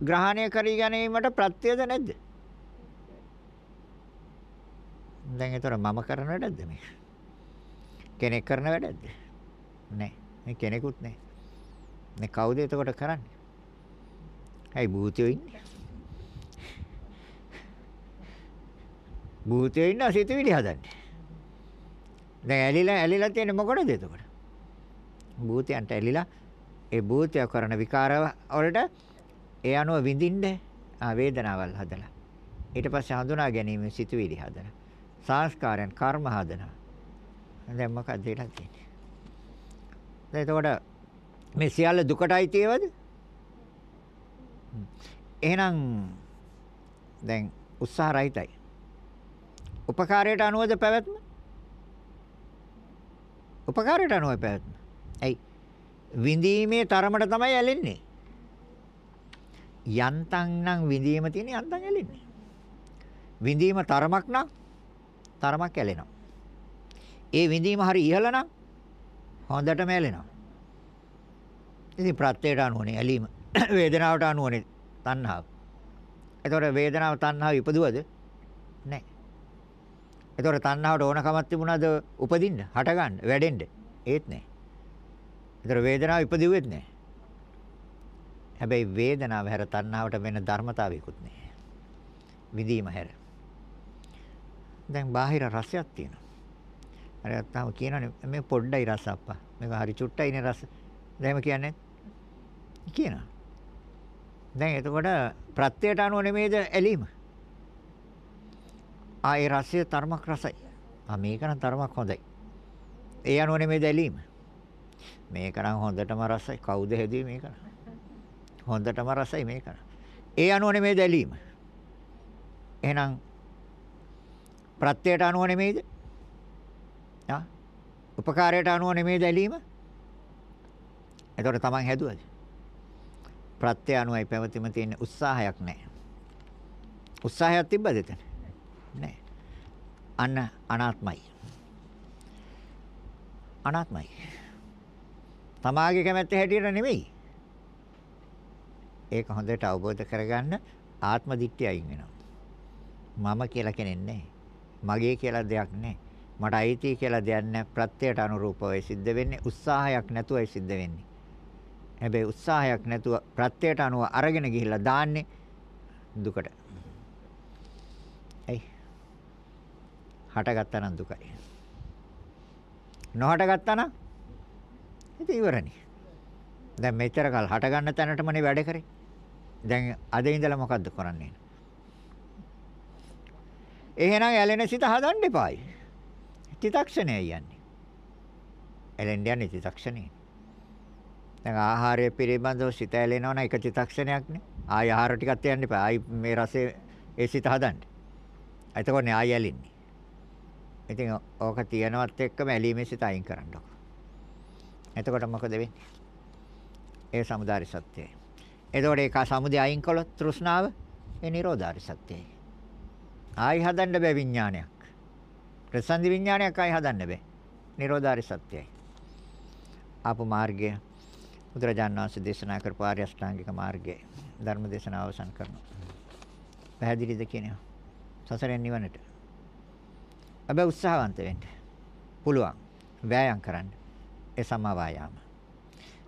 ග්‍රහණය කර ගැනීමට ප්‍රත්‍යද නැද්ද? දැන් ඒතර මම කරන වැඩක්ද මේක? කෙනෙක් කරන වැඩක්ද? නෑ. මේ කෙනෙකුත් නෑ. මේ කවුද එතකොට කරන්නේ? ඇයි භූතයෝ ඉන්නේ? භූතයෝ ඉන්න සිතුවිලි හදන්නේ. දැන් ඇලිලා ඇලිලා තියෙන්නේ මොකටද එතකොට? භූතයන්ට ඇලිලා ඒ භූතය කරන විකාර වලට ඒ අනුව විඳින්න ආ වේදනාවල් හදලා. ඊට පස්සේ හඳුනා ගැනීම සිතුවිලි හදලා. සංස්කාරයන් කර්ම හදනවා. දැන් මොකක්ද වෙලා තියෙන්නේ? දැන් එතකොට මේ සියල්ල දුකටයි තියවද? එහෙනම් දැන් උත්සාහ රහිතයි. උපකාරයට අනුවද පැවැත්ම? උපකාරයට අනුවයි පැවැත්ම. ඇයි? විඳීමේ තරමට තමයි ඇලෙන්නේ. යන්තම් නම් විඳීම තියෙන යන්තම් ඇලෙන්නේ. විඳීම තරමක් නම් තරමක් ඇලෙනවා. ඒ විඳීම හරි ඉහළ නම් හොඳටම ඇලෙනවා. ඉතින් ප්‍රත්‍යයට අනුවනේ ඇලීම. වේදනාවට අනුවනේ තණ්හාව. එතකොට වේදනාව තණ්හාව ඉපදුවද? නැහැ. එතකොට තණ්හාවට ඕනකමක් තිබුණාද උපදින්න, හටගන්න, වැඩෙන්න? ඒත් නැහැ. එතකොට වේදනාව ඉපදුවෙත් නැහැ. හැබැයි වේදනාව හැර තණ්හාවට වෙන ධර්මතාවයකුත් නැහැ. විඳීම හැර. දැන් බාහිර රසයක් තියෙනවා. හරි අත්තාම කියනනේ මේ පොඩ්ඩයි රස අප්පා. මේක හරි චුට්ටයිනේ රස. දැන් කියන්නේ කියනවා. දැන් එතකොට ප්‍රත්‍යයට අනුව නෙමේද ඇලීම? ආ ඒ රසය තරමක් රසයි. ආ මේක නම් තරමක් හොඳයි. ඒ අනුව නෙමේද ඇලීම? මේක නම් හොඳටම රසයි. කවුද හැදුවේ මේක? හොඳටම රසයි මේක. ඒ අනුව නෙමේද ඇලීම? එහෙනම් ප්‍රත්‍යයට අනුව නෙමේද? ආ උපකාරයට අනුව නෙමේද ඇලීම? එතකොට තමන් හැදුවද? ප්‍රත්‍ය අනුවයි පැවතීම තියෙන උත්සාහයක් නැහැ. උත්සාහයක් තිබ්බද එතන? නැහැ. අන්න අනාත්මයි. අනාත්මයි. තමාගේ කැමැත්ත හැටියට නෙමෙයි. ඒක හොඳට අවබෝධ කරගන්න ආත්ම දිට්ඨිය අයින් වෙනවා. මම කියලා කෙනෙක් නැහැ. මගේ කියලා දෙයක් නැහැ. මට අයිති කියලා දෙයක් නැහැ. ප්‍රත්‍යයට අනුරූපව සිද්ධ වෙන්නේ උත්සාහයක් නැතුවයි සිද්ධ වෙන්නේ. හැබැයි උත්සාහයක් නැතුව ප්‍රත්‍යයට අනුව අරගෙන ගිහිල්ලා දාන්නේ දුකට. හටගත්තා නම් දුකයි. නොහටගත්තා නම් ඉතින් ඉවරනේ. දැන් මෙච්චර කල් හට ගන්න තැනටමනේ වැඩ කරේ. දැන් අද ඉඳලා මොකද්ද කරන්නේ? එහෙනම් ඇලෙන සිත හදන්න එපායි. චිතක්ෂණයයි යන්නේ. ඇලෙන්න යන්නේ චිතක්ෂණේ. දැන් ආහාරය පිළිබඳව සිත ඇලෙනවා නම් එක චිතක්ෂණයක් නේ. ආය ආහාර ටිකක් තියන්න එපා. ආයි මේ රසයේ ඒ සිත හදන්න. එතකොට නේ ආයි ඇලෙන්නේ. ඉතින් ඕක තියනවත් එක්කම ඇලීමේ සිත අයින් කරන්න ඕක. එතකොට මොකද වෙන්නේ? ඒ සමුදාරි සත්‍යයි. එතකොට ඒක සමුදය අයින් කළොත් තෘෂ්ණාව ඒ නිරෝධාරි සත්‍යයි. ආයි හදන්න බෑ විඥානයක්. ප්‍රසන්දි විඥානයක් ආයි හදන්න බෑ. නිරෝධාරි සත්‍යයි. ආපු මාර්ගය බුදුරජාණන් වහන්සේ දේශනා කරපු ආර්ය අෂ්ටාංගික මාර්ගය ධර්ම දේශනාව අවසන් කරනවා. පැහැදිලිද කියනවා? සසරෙන් නිවනට. හැබැයි උත්සාහවන්ත වෙන්න. පුළුවන්. වෑයම් කරන්න. ඒ සමා වායාම.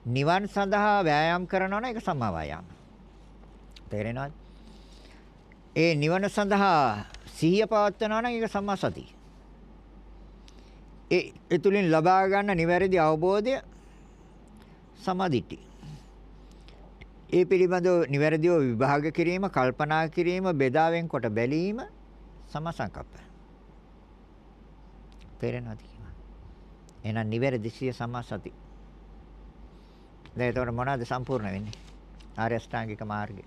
නිවන් සඳහා වෑයම් කරනවා නම් ඒක සමා වායාම. තේරෙනවද? ඒ නිවන සඳහා සිහිය පවත්වනවා නම් ඒක සම්මා සතිය. ඒ ඒ තුලින් ලබා ගන්න නිවැරදි අවබෝධය සමාධිටි. ඒ පිළිබඳව නිවැරදිව විභාග කිරීම, කල්පනා කිරීම, බෙදාවෙන් කොට බැලීම සමසංකප්ප. තේරෙනවද කියනවා? එහෙනම් නිවැරදි සිය සමාසති. දැන් ඒතකොට මොනවද සම්පූර්ණ වෙන්නේ? ආර්ය අෂ්ටාංගික මාර්ගය.